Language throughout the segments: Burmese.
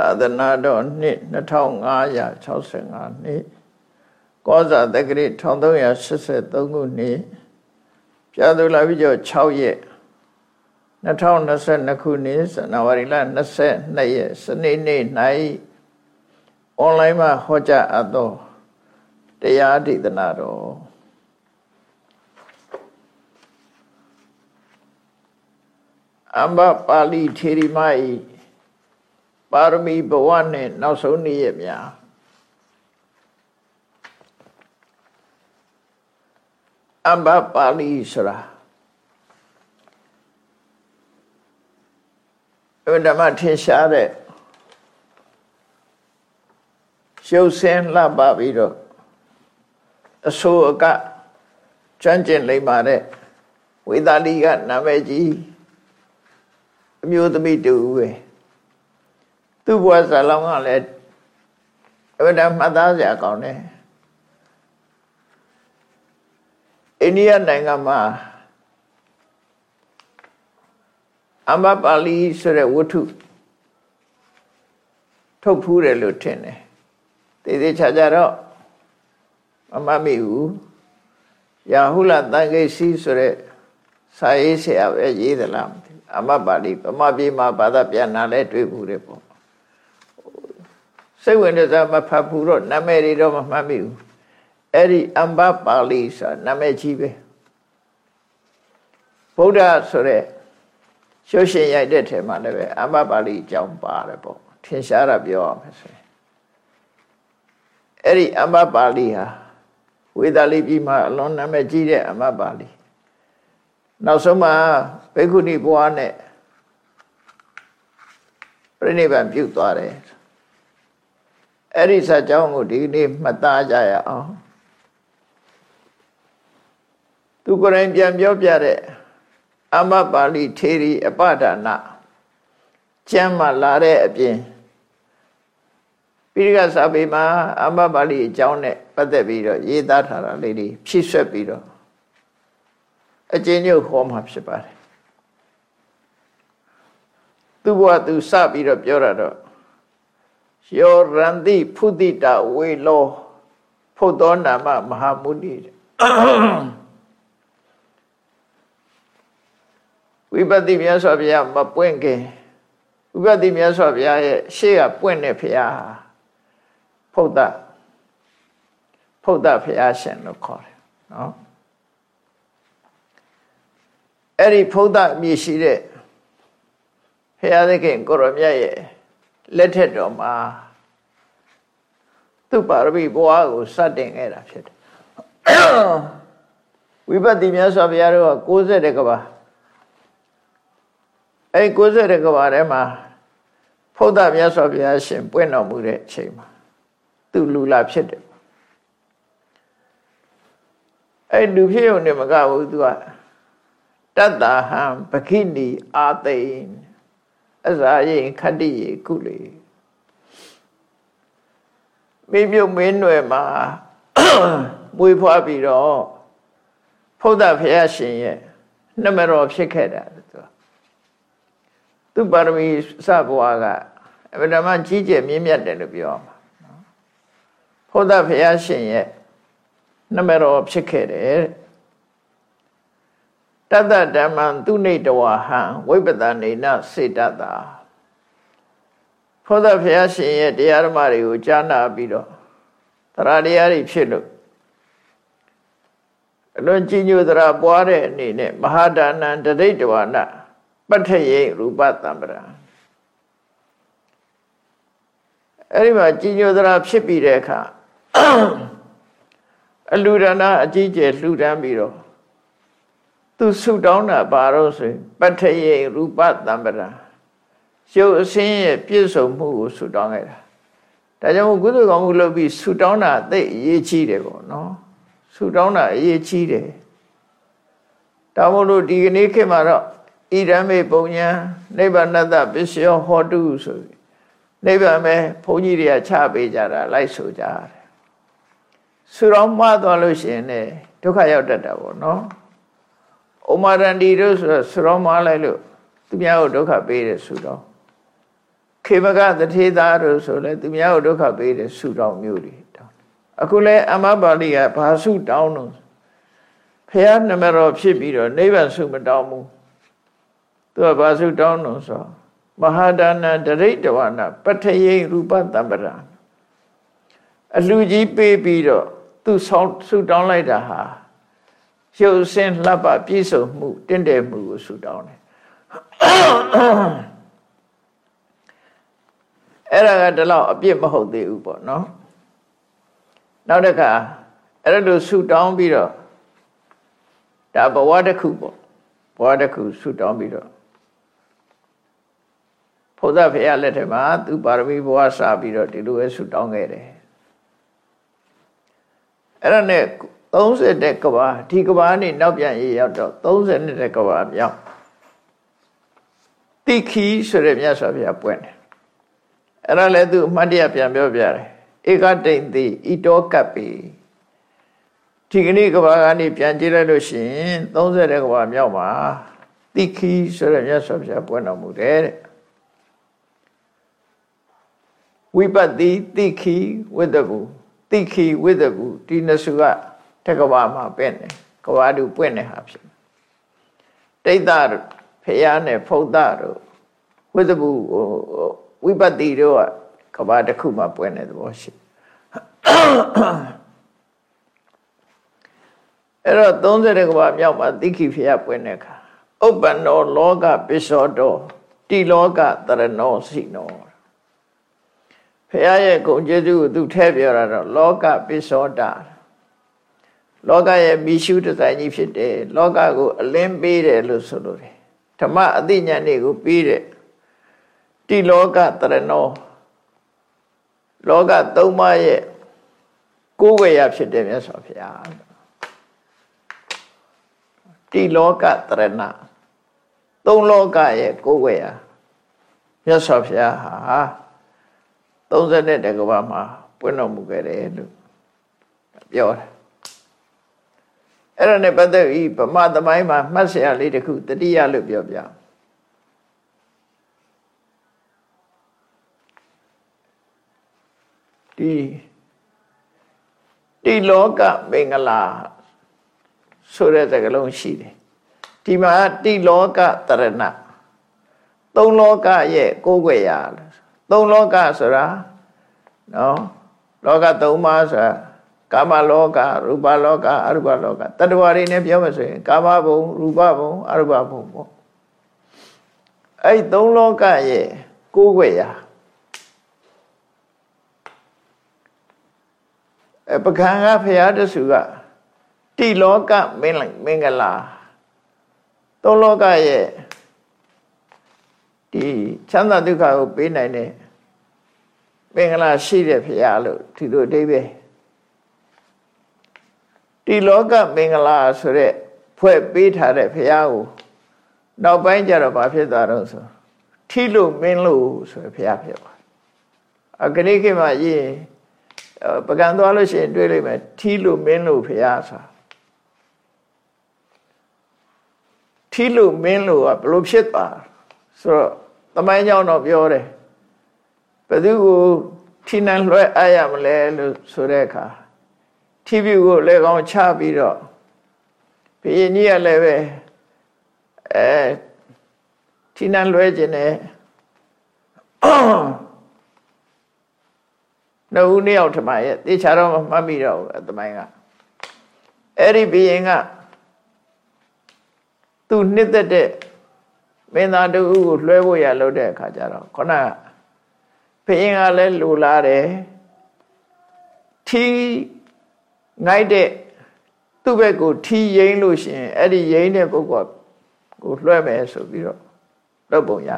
သာသနာတော်နှစ်2565နှစ်ကောဇာတက္ကရာ1383ခုနှစ်ပြာသူလာပြီးကျော်6ရက်2022ခုနှစ်ဇန်နဝါရီလ22ရက်စနေနေ့၌အွန်လိုင်းမှာဟောကြားအပ်သောတရားဒေသနာတော်အမ္ဘပါဠိထေရီမ၏ ပါရမီဘဝနဲ့နောက်ဆုံးနေ့ရက်များအမ္ဘပါဠိဆိုတာဘုဒ္ဓမထင်ရှားတဲ့ရှုပ်ဆင်းလှပပြီးတော့အဆိုအကကျွမ်းကျင်လိမ့်ပါတဲ့ဝေသာလီကနာမည်ကြီးအမျိုးသမီးတူပဲ သူ့ဘဝဇာလောင်းကလည်းအဝဒမှတ်သားစရာကောင်းတယ်အိန္ဒိယနိုင်ငံမှာအမပါဠိဆိုတဲ့ဝတ္ထုထုတ်ဖူးတယ်လို့ထင်တယ်သေသေးချာချာတော့မမမိဘူးယာဟုလတန်ခိစီဆိုတဲ့စာရေးဆရာပဲရေးသလားမသိဘူးအမပါဠိဗမာပြည်မှာဘာသာပြန်တာလဲတွေ့ဘူးတယ်ပေါ့ စိတ်ဝင်စားမဖတ်ဘူးတော့နာမည်တွေတော့မမှတ်မိဘူးအဲ့ဒီအမ္ဘပါဠိဆိုနာမည်ကြီးပဲဗုဒ္ဓဆိုတဲ့ရှုရှင်ရိုက်တဲ့ထဲမှာလည်းပဲအမ္ဘပါဠိအကြောင်းပါတယ်ပေါ့ထင်ရှားတာပြောရမယ်ဆိုရင်အဲ့ဒီအမ္ဘပါဠိဟာဝေဒလိပြည်မှာအလွန်နာမည်ကြီးတဲ့အမ္ဘပါဠိနောက်ဆုံးမှာဘေကုဏီဘွားနဲ့ပြိဋိဘံပြုတ်သွားတယ် အဲ့ဒီစာကြောင်းကိုဒီနေ့မှတ်သားကြရအောင်သူကိုယ်တိုင်ပြန်ပြောပြတဲ့အမပါဠိထေရီအပဒါနကျမ်းမှာလာတဲ့အပြင်ပိရိကစာပေမှာအမပါဠိအကြောင်းနဲ့ပတ်သက်ပြီးတော့ရေးသားထားတာလေးတွေဖြည့်ဆွက်ပြီးတော့အကျဉ်းချုပ်ဟောမှာဖြစ်ပါတယ်သူဘဝသူစပြီးတော့ပြောတာတော့ ယောရန္တိဖုတိတဝေလောဖုတ်သောနာမမဟာမုနိဝိပဿိမြတ်စွာဘုရားမပွင့်ခင်ဝိပဿိမြတ်စွာဘုရားရဲ့ရှေ့ကပွင့်တဲ့ဘုရားဖုတ်တဖုတ်တဘုရားရှင်လို့ခေါ်တယ်နော်အဲ့ဒီဖုတ်တအမည်ရှိတဲ့ဘုရားသခင်ကိုရမြတ်ရဲ့ လက်ထက်တော်မှာသူ့ပါရမီဘဝကိုစတင်ခဲ့တာဖြစ်တယ်ဝိပဿနာမြတ်စွာဘုရားတို့က60ကဘာအဲ60ကဘာထဲမှာဖုဒ္ဒမြတ်စွာဘုရားရှင်ပွင့်တော်မူတဲ့အချိန်မှာသူလူလာဖြစ်တယ်အဲလူဖြစ်ုံနဲ့မကဘူးသူကတတ္တဟံပခိနီအာသိန် အစာရင်ခတ္တိရေကုလေမိမြုပ်မင်းနွယ်မှာမွေးဖွားပြီးတော့ဖုဒ္ဒဘုရားရှင်ရဲ့နှမတော်ဖြစ်ခဲ့တာသူသူပါရမီစဘွားကအဗဓမ္မကြီးကျယ်မြင့်မြတ်တယ်လို့ပြောမှာဖုဒ္ဒဘုရားရှင်ရဲ့နှမတော်ဖြစ်ခဲ့တယ် တတ္တဓမ္မံသူနေတဝဟံဝိပဒနေနစေတတ္တာဘုရားဘုရားရှင်ရဲ့တရားဓမ္မတွေကိုကြားနာပြီးတော့တရားတရားတွေဖြစ်လို့အလွန်ကြီးညိုသရာပွားတဲ့အနေနဲ့မဟာဒါနံတရိတဝနာပဋ္ဌယေရူပတံပရာအဲ့ဒီမှာကြီးညိုသရာဖြစ်ပြီးတဲ့အခါအလူဒနာအကြီးကျယ်လှူဒန်းပြီးတော့ သူဆုတောင်းတာဘာလို့ဆိုရင်ပဋ္ဌယေရူပတံပရာရုပ်အစင်းရဲ့ပြည့်စုံမှုကိုဆုတောင်းခဲ့တာဒါကြောင့်ကုသိုလ်ကောင်းမှုလုပ်ပြီးဆုတောင်းတာသိအရေးကြီးတယ်ပေါ့နော်ဆုတောင်းတာအရေးကြီးတယ်ဒါမို့လို့ဒီကနေ့ခေတ်မှာတော့ဣရမေပုံညာနိဗ္ဗာနတပစ္စယောဟောတုဆိုပြီးနိဗ္ဗာန်ပဲဘုန်းကြီးတွေကချပေးကြတာလိုက်ဆိုကြတယ်ဆုတောင်းမှားသွားလို့ရှိရင်လည်းဒုက္ခရောက်တတ်တာပေါ့နော် ဩမာရန္တီတို့ဆိုဆရောမလိုက်လို့သူများကိုဒုက္ခပေးတယ်ဆိုတော့ခခေမကတထေသားတို့ဆိုလဲသူများကိုဒုက္ခပေးတယ်ဆုတောင်းမျိုးတွေတောင်းအခုလဲအမပါဠိကဘာဆုတောင်းလို့ဖះနမတော်ဖြစ်ပြီးတော့နိဗ္ဗာန်ဆုမတောင်းဘူးသူကဘာဆုတောင်းလို့ဆိုမဟာဒါနတရိတဝနာပထယေရူပတံပရာအလှကြီးပေးပြီးတော့သူဆောင်းဆုတောင်းလိုက်တာဟာ ရုပ်စင်းလှပပြည့်စုံမှုတင့်တယ်မှုကိုဆုတောင်းတယ်အဲ့ဒါကတလောက်အပြစ်မဟုတ်သေးဘူးပေါ့နော်နောက်တစ်ခါအဲ့လိုဆုတောင်းပြီးတော့ဒါဘဝတစ်ခုပေါ့ဘဝတစ်ခုဆုတောင်းပြီးတော့ဘုရားဖေရလက်ထက်မှာသူပါရမီဘဝစာပြီးတော့ဒီလိုပဲဆုတောင်းခဲ့တယ်အဲ့ဒါနဲ့ 30တဲ့ကဘာဒီကဘာနေနောက်ပြန်ရေးရောက်တော့30နှစ်တဲ့ကဘာမြောက်တိခီဆိုတဲ့မြတ်စွာဘုရားပွင့်တယ်အဲ့ဒါလည်းသူအမှတ်တရပြန်ပြောပြတယ်ဧကတိန်တိဣတောကပ်ပေဒီကနေ့ကဘာကနေပြန်ကြည့်လိုက်လို့ရှိရင်30တဲ့ကဘာမြောက်မှာတိခီဆိုတဲ့မြတ်စွာဘုရားပွင့်တော်မူတယ်တဲ့ဝိပတ္တိတိခီဝိတ္တဘူတိခီဝိတ္တဘူဒီနစုက တက္ကဝမှာပဲ့နေကဝါတူပွင့်နေဟာဖြစ်တိတ်တာဖះနဲ့ဖုတ်တာတို့ဝိတ္တဘူဝိပတ္တိတို့ကကဘာတစ်ခုမှာပွင့်နေသဘောရှိအဲ့တော့30ကဘာမြောက်မှာတိခိဖះပွင့်တဲ့အခါဥပ္ပန္နောလောကပိသောတောတိလောကတရဏောစီနောဖះရဲ့ဂုံကျေးဇူးကိုသူထည့်ပြောတာတော့လောကပိသောတာ လောကရဲ့မိရှုတဆိုင်ကြီးဖြစ်တယ်လောကကိုအလင်းပေးတယ်လို့ဆိုလိုတယ်ဓမ္မအသိဉာဏ်တွေကိုပေးတယ်တိလောကတရဏောလောကသုံးပါးရဲ့ကိုယ်ဝေရဖြစ်တယ်မြတ်စွာဘုရားတိလောကတရဏသုံးလောကရဲ့ကိုယ်ဝေရမြတ်စွာဘုရားဟာ30တဲ့ကဘာမှာပွင့်တော်မူခဲ့တယ်လို့ပြောတယ် အဲ့ဒါနဲ့ပတ်သက်ပြီးဗမာသမိုင်းမှာမှတ်စရာလေးတစ်ခုတတိယလို့ပြောပြဒီဒီလောကမင်္ဂလာဆိုတဲ့စကားလုံးရှိတယ်ဒီမှာတိလောကတရဏသုံးလောကရဲ့ကိုယ်ွယ်ရာသုံးလောကဆိုတာနော်လောကသုံးပါးဆိုတာ ကာမလောကရူပလောကအရူပလောကတတ္တဝါတွေနဲ့ပြောမှဆိုရင် ကာမဘုံရူပဘုံအရူပဘုံပေါ့အဲ့သုံးလောကရဲ့ကိုယ်ွယ်ရာအပကံကဖရာတဆူကတိလောကမင်းလိုက်မင်္ဂလာသုံးလောကရဲ့ဒီချမ်းသာဒုက္ခကိုပေးနိုင်တဲ့မင်္ဂလာရှိတဲ့ဖရာလို့ဒီလိုအဓိပ္ပာယ် ဒီလောကမင်္ဂလာဆိုတဲ့ဖွဲ့ပေးထားတဲ့ဖရာကိုနောက်ပိုင်းကျတော့ဘာဖြစ်သွားတော့ဆိုထီလို့မင်းလို့ဆိုဖရာဖြစ်သွားအဂရိခေမှာရေးပကံသွားလို့ရှိရင်တွေ့လိမ့်မယ်ထီလို့မင်းလို့ဖရာဆိုထီလို့မင်းလို့ကဘလို့ဖြစ်သွားဆိုတော့တမိုင်းကြောင့်တော့ပြောတယ်ဘယ်သူကိုထိနှံလွှဲအပ်ရမလဲလို့ဆိုတဲ့အခါ ထိပြုကိုလက်ကောင်းချပြီးတော့ဘုရင်ကြီးကလည်းပဲအဲထိနှံလွှဲခြင်းနဲ့နှုတ်နှစ်ယောက်ထမရဲ့တေချာတော့မှတ်မိတော့အသမိုင်းကအဲ့ဒီဘုရင်ကသူနှစ်သက်တဲ့မင်းသားတူကိုလွှဲဖို့ရလုပ်တဲ့အခါကျတော့ခုနကဘုရင်ကလည်းလူလာတယ်ထီ ငိုက်တဲ့သူ့ဘက်ကိုထီရိမ့်လို့ရှိရင်အဲ့ဒီရိမ့်တဲ့ပုဂ္ဂိုလ်ကိုလွှဲမယ်ဆိုပြီးတော့လုပ်ပုံရ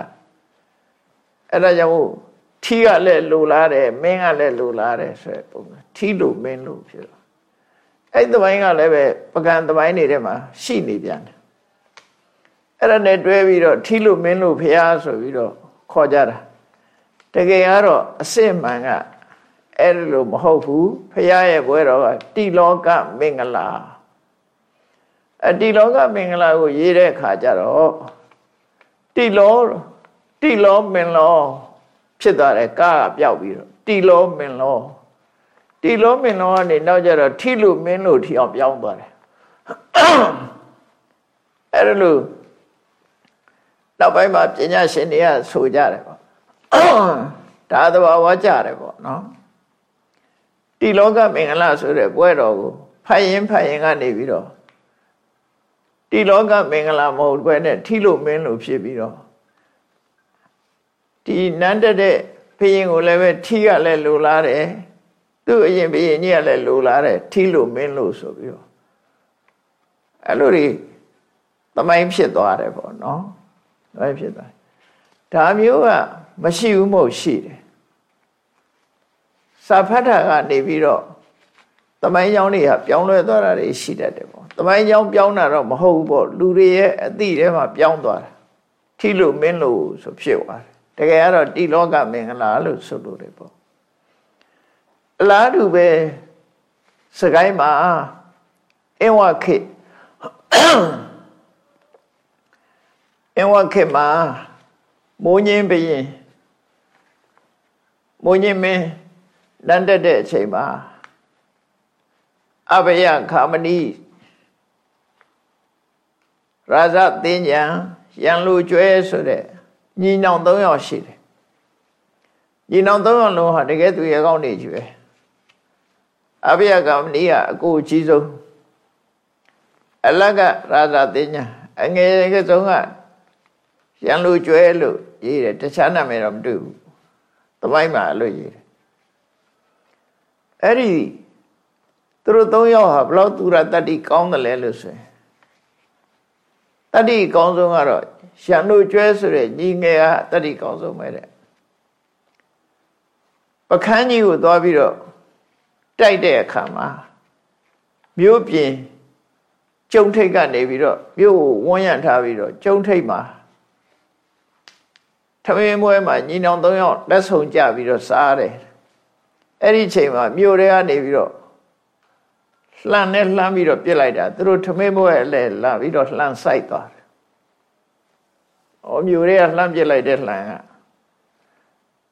အဲ့ဒါကြောင့်ထီကလည်းလူလာတယ်မင်းကလည်းလူလာတယ်ဆိုတဲ့ပုံစံထီလို့မင်းလို့ဖြစ်တော့အဲ့ဒီပိုင်းကလည်းပဲပကံသမိုင်းတွေထဲမှာရှိနေပြန်တယ်အဲ့ဒါနဲ့တွဲပြီးတော့ထီလို့မင်းလို့ဖះဆိုပြီးတော့ခေါ်ကြတာတကယ်ကတော့အစစ်မှန်က အဲ့လိုမဟုတ်ဘူးဖះရဲ့ဘွဲတော်ကတိလောကမင်္ဂလာအတိလောကမင်္ဂလာကိုရေးတဲ့အခါကျတော့တိလောတိလောမင်လောဖြစ်သွားတယ်ကားကပျောက်ပြီးတော့တီလောမင်လောတီလောမင်လောကနေနောက်ကျတော့ထိလို့မင်းလို့ထီအောင်ပြောင်းသွားတယ်အဲ့ဒါလို့နောက်ပိုင်းမှာပညာရှင်တွေကဆိုကြတယ်ပေါ့ဒါသဘာဝကြတယ်ပေါ့နော် တိလောကမင်္ဂလာဆိုတဲ့ပွဲတော်ကိုဖတ်ရင်ဖတ်ရင်ကနေပြီးတော့တိလောကမင်္ဂလာမဟုတ်ဘဲနဲ့ထိလို့မင်းလို့ဖြစ်ပြီးတော့ဒီနန်းတက်တဲ့ဘုရင်ကိုလည်းပဲထိကလည်းလိုလားတယ်သူ့အရင်ဘုရင်ကြီးကလည်းလိုလားတယ်ထိလို့မင်းလို့ဆိုပြီးတော့အဲ့လိုတွေသမိုင်းဖြစ်သွားတယ်ပေါ့နော်သမိုင်းဖြစ်သွားဒါမျိုးကမရှိဘူးမဟုတ်ရှိတယ် စာဖတ်တာကနေပြီးတော့သမိုင်းကြောင်းတွေကပြောင်းလဲသွားတာတွေရှိတတ်တယ်ပေါ့သမိုင်းကြောင်းပြောင်းတာတော့မဟုတ်ဘူးပေါ့လူတွေရဲ့အသည့်ထဲမှာပြောင်းသွားတာထိလို့မင်းလို့ဆိုဖြစ်သွားတယ်တကယ်ကတော့တိလောကမင်္ဂလာလို့ဆိုလို့တယ်ပေါ့အလားတူပဲစကိုင်းမှာအင်ဝခေအင်ဝခေမှာမိုးညင်းဘရင်မိုးညင်းမင်း လမ်းတက်တဲ့အချိန်မှာအဘယခာမဏိရာဇသင်္ကြံရန်လူကျွဲဆိုတဲ့ညီနောင်၃ယောက်ရှိတယ်ညီနောင်၃ယောက်လုံးဟာတကယ်သူရဲ့ကောင်းနေကျွဲအဘယခာမဏိကအကိုအကြီးဆုံးအလကရာဇသင်္ကြံအငယ်ကဆုံးကရန်လူကျွဲလို့ရေးတယ်တခြားနာမည်တော့မတွေ့ဘူးသမိုင်းမှာအဲ့လိုရေးတယ် အဲ့ဒီသူတို့သုံးယောက်ဟာဘလောက်သူရတတ္တိကောင်းတယ်လဲလို့ဆိုရင်တတ္တိကောင်းဆုံးကတော့ရှန်တို့ကျွဲဆိုတဲ့ညီငယ်ကတတ္တိကောင်းဆုံးပဲတဲ့ပခန်းကြီးကိုသွားပြီးတော့တိုက်တဲ့အခါမှာမြို့ပြင်ကျုံထိတ်ကနေပြီးတော့မြို့ကိုဝန်းရံထားပြီးတော့ကျုံထိတ်မှာထမင်းပွဲမှာညီနောင်၃ယောက်လက်ဆုံကြပြီးတော့စားတယ် အဲ့ဒီချိန်မှာမြို့တွေကနေပြီးတော့လှမ်းနဲ့လှမ်းပြီးတော့ပြစ်လိုက်တာသူတို့ထမင်းပွဲလဲလာပြီးတော့လှမ်းဆိုင်သွားတယ်။အော်မြို့တွေကလှမ်းပြစ်လိုက်တဲ့လှမ်းက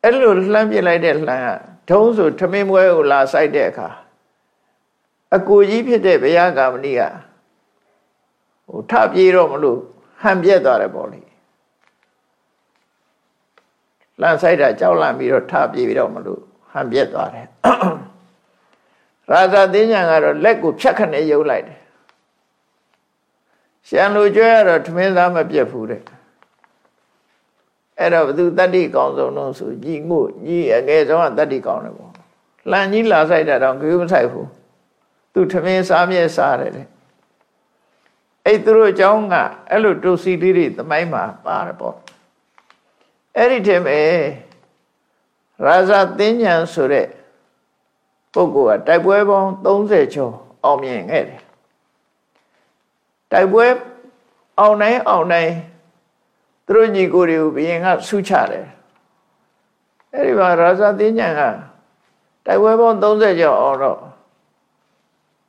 အဲ့လိုလှမ်းပြစ်လိုက်တဲ့လှမ်းကဒုံးဆိုထမင်းပွဲကိုလာဆိုင်တဲ့အခါအကိုကြီးဖြစ်တဲ့ဘုရားကာမဏိကဟိုထပြေးတော့မလို့ဟန်ပြက်သွားတယ်ပေါ့လေလန့်ဆိုင်တာကြောက်လန့်ပြီးတော့ထပြေးပြီးတော့မလို့ ဟန်ပြက်သွားတယ်ရာဇသင်းညာကတော့လက်ကိုဖြတ်ခနဲ့ယုတ်လိုက်တယ်ရှံလူကျွဲကတော့ထမင်းသားမပြတ်ဘူးတဲ့အဲ့တော့ဘသူတတ္တိကောင်းဆုံးလို့ဆိုညီငုညီအငယ်ဆုံးကတတ္တိကောင်းတယ်ပေါ့လှန်ကြီးလာဆိုင်တာတော့ဂရုမဆိုင်ဘူးသူထမင်းစားမြဲစားတယ်တဲ့အဲ့သူတို့အကြောင်းကအဲ့လိုတူစီလေးတွေသမိုင်းမှာပါတယ်ပေါ့အဲ့ဒီတည်းမဲ့ ရာဇသင်းညာဆိုတဲ့ပုဂ္ဂိုလ်ကတိုက်ပွဲပေါင်း30ကျော်အောင်မြင်ခဲ့တယ်တိုက်ပွဲအောင်နိုင်အောင်နိုင်သူတို့ညီကိုတွေကိုဘုရင်ကဆုချတယ်အဲ့ဒီမှာရာဇသင်းညာကတိုက်ပွဲပေါင်း30ကျော်အောင်တော့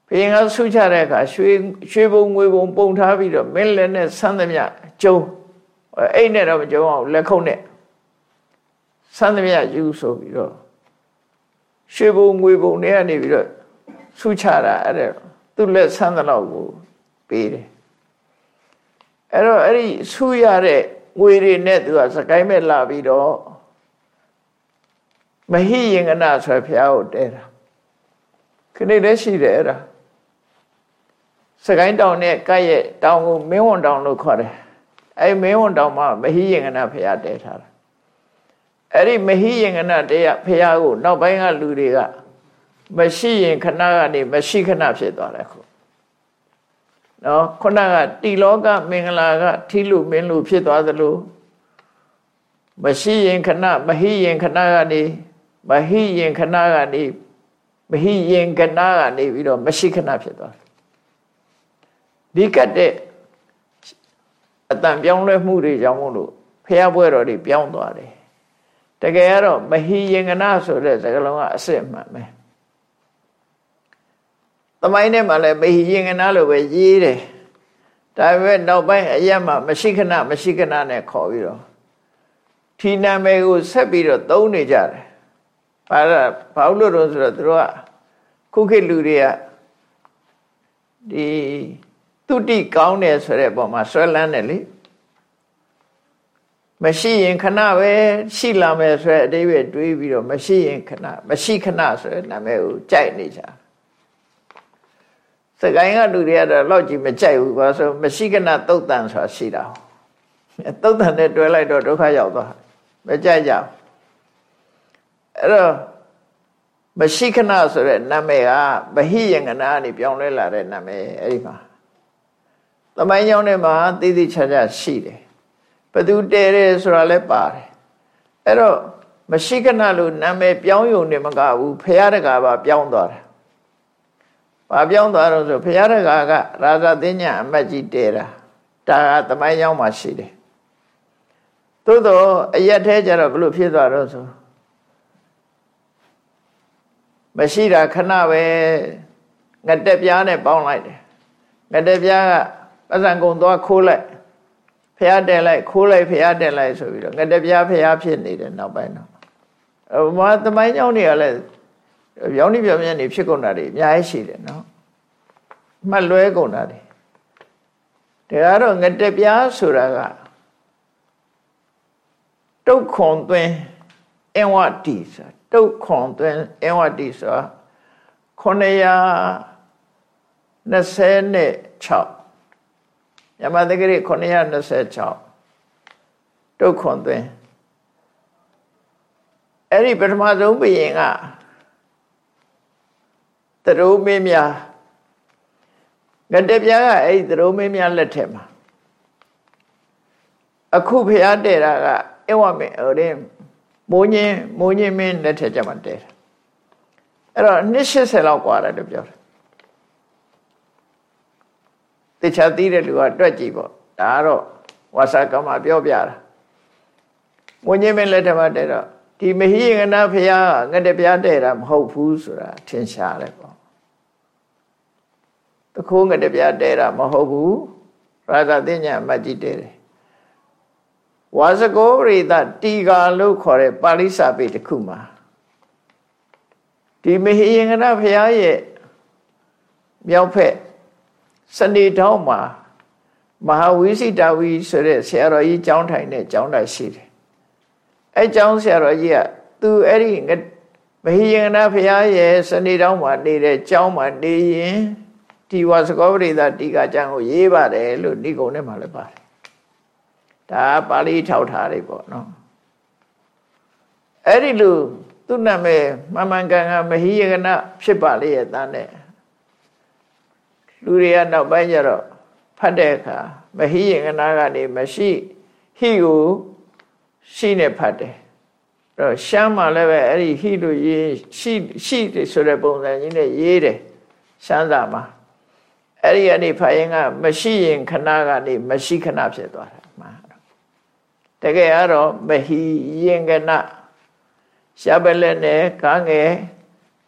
ဘုရင်ကဆုချတဲ့အခါရွှေရွှေဘုံငွေဘုံပုံထားပြီးတော့မင်းလည်းနဲ့ဆန်းသမျှကျုံအဲ့နဲ့တော့မကျုံအောင်လက်ခုပ်နဲ့ ဆန်းသမျှယူဆိုပြီးတော့ရွှေဘုံငွေဘုံတွေကနေပြီးတော့ဆုချတာအဲ့ဒါသူ့လက်ဆန်းတဲ့လောက်ကိုပေးတယ်အဲ့တော့အဲ့ဒီဆုရတဲ့ငွေတွေနဲ့သူကစကိုင်းမဲ့လာပြီးတော့မဟိယင်္ဂနာဆိုဖျားကိုတဲတာခဏလေးရှိတယ်အဲ့ဒါစကိုင်းတောင်နဲ့ကပ်ရဲ့တောင်ကိုမင်းဝန်တောင်လို့ခေါ်တယ်အဲ့မင်းဝန်တောင်မှာမဟိယင်္ဂနာဖျားတဲထားတာ အဲ့ဒီမဟိယင်္ဂနတရားဖះကိုနောက်ပိုင်းကလူတွေကမရှိရင်ခဏကနေမရှိခဏဖြစ်သွားတယ်ခုနော်ခုနကတိလောကမင်္ဂလာကထီလူမင်းလူဖြစ်သွားသလိုမရှိရင်ခဏမဟိရင်ခဏကနေမဟိရင်ခဏကနေမဟိရင်ခဏကနေပြီးတော့မရှိခဏဖြစ်သွားတယ်ဒီကတ်တဲ့အတန်ပြောင်းလဲမှုတွေကြောင့်မို့လို့ဖះပွဲတော်တွေပြောင်းသွားတယ် တကယ်ကတော့မဟိယင်္ဂနာဆိုတဲ့စကားလုံးကအစ်စ်မှန်ပဲသမိုင်းထဲမှာလည်းမဟိယင်္ဂနာလို့ပဲရေးတယ်ဒါပေမဲ့နောက်ပိုင်းအရက်မှာမရှိခဏမရှိခဏနဲ့ခေါ်ပြီးတော့ထထီနာမည်ကိုဆက်ပြီးတော့သုံးနေကြတယ်ဘာဘာလို့လို့ဆိုတော့သူတို့ကခုခေတ်လူတွေကဒီသူတိကောင်းတယ်ဆိုတဲ့ပုံမှာဆွဲလန်းတယ်လေ မရှိရင်ခဏပဲရှိလာမယ်ဆိုတဲ့အတိပ္ပယ်တွေးပြီးတော့မရှိရင်ခဏမရှိခဏဆိုတဲ့နာမည်ကိုကြိုက်နေကြစကိုင်းကလူတွေကတော့လောက်ကြီးမကြိုက်ဘူးဘာလို့ဆိုမရှိခဏတုတ်တန်ဆိုတာရှိတာတုတ်တန်နဲ့တွဲလိုက်တော့ဒုက္ခရောက်သွားမကြိုက်ကြအဲ့တော့မရှိခဏဆိုတဲ့နာမည်ကဗဟိယငနာကနေပြောင်းလဲလာတဲ့နာမည်အဲ့ဒီမှာသမိုင်းကြောင်းထဲမှာသိသိချာချာရှိတယ် ဘသူတဲတယ်ဆိုတာလည်းပါတယ်အဲ့တော့မရှိခဏလို့နာမည်ပြောင်းယုံနေမကဘူးဖရာတကာပါပြောင်းသွားတယ်ဘာပြောင်းသွားတော့ဆိုဖရာတကာကရာဇသင်းညအမတ်ကြီးတဲတာဒါကသမိုင်းကြောင်းမှာရှိတယ်သို့တော့အရက်သေးကြတော့ဘလို့ဖြစ်သွားတော့ဆိုမရှိတာခဏပဲငတက်ပြားနဲ့ပေါင်းလိုက်တယ်ငတက်ပြားကပဇံကုံသွားခိုးလိုက် ဖះတက်လိုက်ခိုးလိုက်ဖះတက်လိုက်ဆိုပြီးတော့ငတက်ပြားဖះဖြစ်နေတယ်နောက်ပိုင်းတော့အမသမိုင်းကြောင်းတွေကလည်းရောင်းနေပြောင်းပြန်နေဖြစ်ကုန်တာတွေအများကြီးရှိတယ်နော်မှတ်လွဲကုန်တာတွေဒါကတော့ငတက်ပြားဆိုတာကတုတ်ခွန်သွင်းအင်ဝတီဆိုတုတ်ခွန်သွင်းအင်ဝတီဆို926 ညမတက္ကရီ926တုတ်ခွန်သွင်းအဲ့ဒီပထမဆုံးဘုရင်ကသရိုးမင်းများငတပြားကအဲ့ဒီသရိုးမင်းများလက်ထက်မှာအခုဖျားတဲ့တာကအဝမေဟိုတဲ့မိုးညင်းမိုးညင်းမင်းလက်ထက်ကျမှတဲတယ်အဲ့တော့နှစ်80လောက်กว่าတယ်လို့ပြောတယ် တခြားသိတဲ့လူကတွက်ကြည့်ပေါ့ဒါကတော့ဝါစာကမပြောပြတာမိုးညင်းမင်းလက်ထက်မှာတဲတော့ဒီမဟိယငနာဖျားငတဲ့ပြားတဲ့တာမဟုတ်ဘူးဆိုတာထင်ရှားတယ်ပေါ့တခိုးငတဲ့ပြားတဲ့တာမဟုတ်ဘူးရာဇသိညာအမတ်ကြီးတဲ့တယ်ဝါစကောရိတတီကာလို့ခေါ်တဲ့ပါဠိစာပေတစ်ခုမှာဒီမဟိယင်္ဂနာဘုရားရဲ့မြောက်ဖက် စနေတောင်းမှာမဟာဝိစိတဝီဆိုတဲ့ဆရာတော်ကြီးကျောင်းထိုင်တဲ့ကျောင်းတိုင်ရှိတယ်အဲကျောင်းဆရာတော်ကြီးကသူအဲ့ဒီမဟိယင်္ဂနာဘုရားရဲ့စနေတောင်းမှာနေတဲ့ကျောင်းမှာနေရင်ဒီဝါစကောပရိသတီကာကျမ်းကိုရေးပါတယ်လို့ဒီကုံထဲမှာလည်းပါတယ်ဒါပါဠိထောက်ထားတွေပေါ့နော်အဲ့ဒီလိုသူ့နာမည်မမှန်ကန်ကမဟိယကနဖြစ်ပါလေရဲ့တန်းနဲ့ လူတွေကနောက်ပိုင်းကျတော့ဖတ်တဲ့အခါမဟိယကနကနေမရှိဟိကိုရှိနေဖတ်တယ်အဲ့တော့ရှမ်းမှာလည်းပဲအဲ့ဒီဟိလို့ရေးရှိရှိဆိုတဲ့ပုံစံကြီးနဲ့ရေးတယ်ရှမ်းစာမှာအဲ့ဒီအနေဖတ်ရင်ကမရှိရင်ခဏကနေမရှိခဏဖြစ်သွားတယ်တကယ်အတော့မဟိယင်ကနရှားပလက်နဲ့ကားငယ်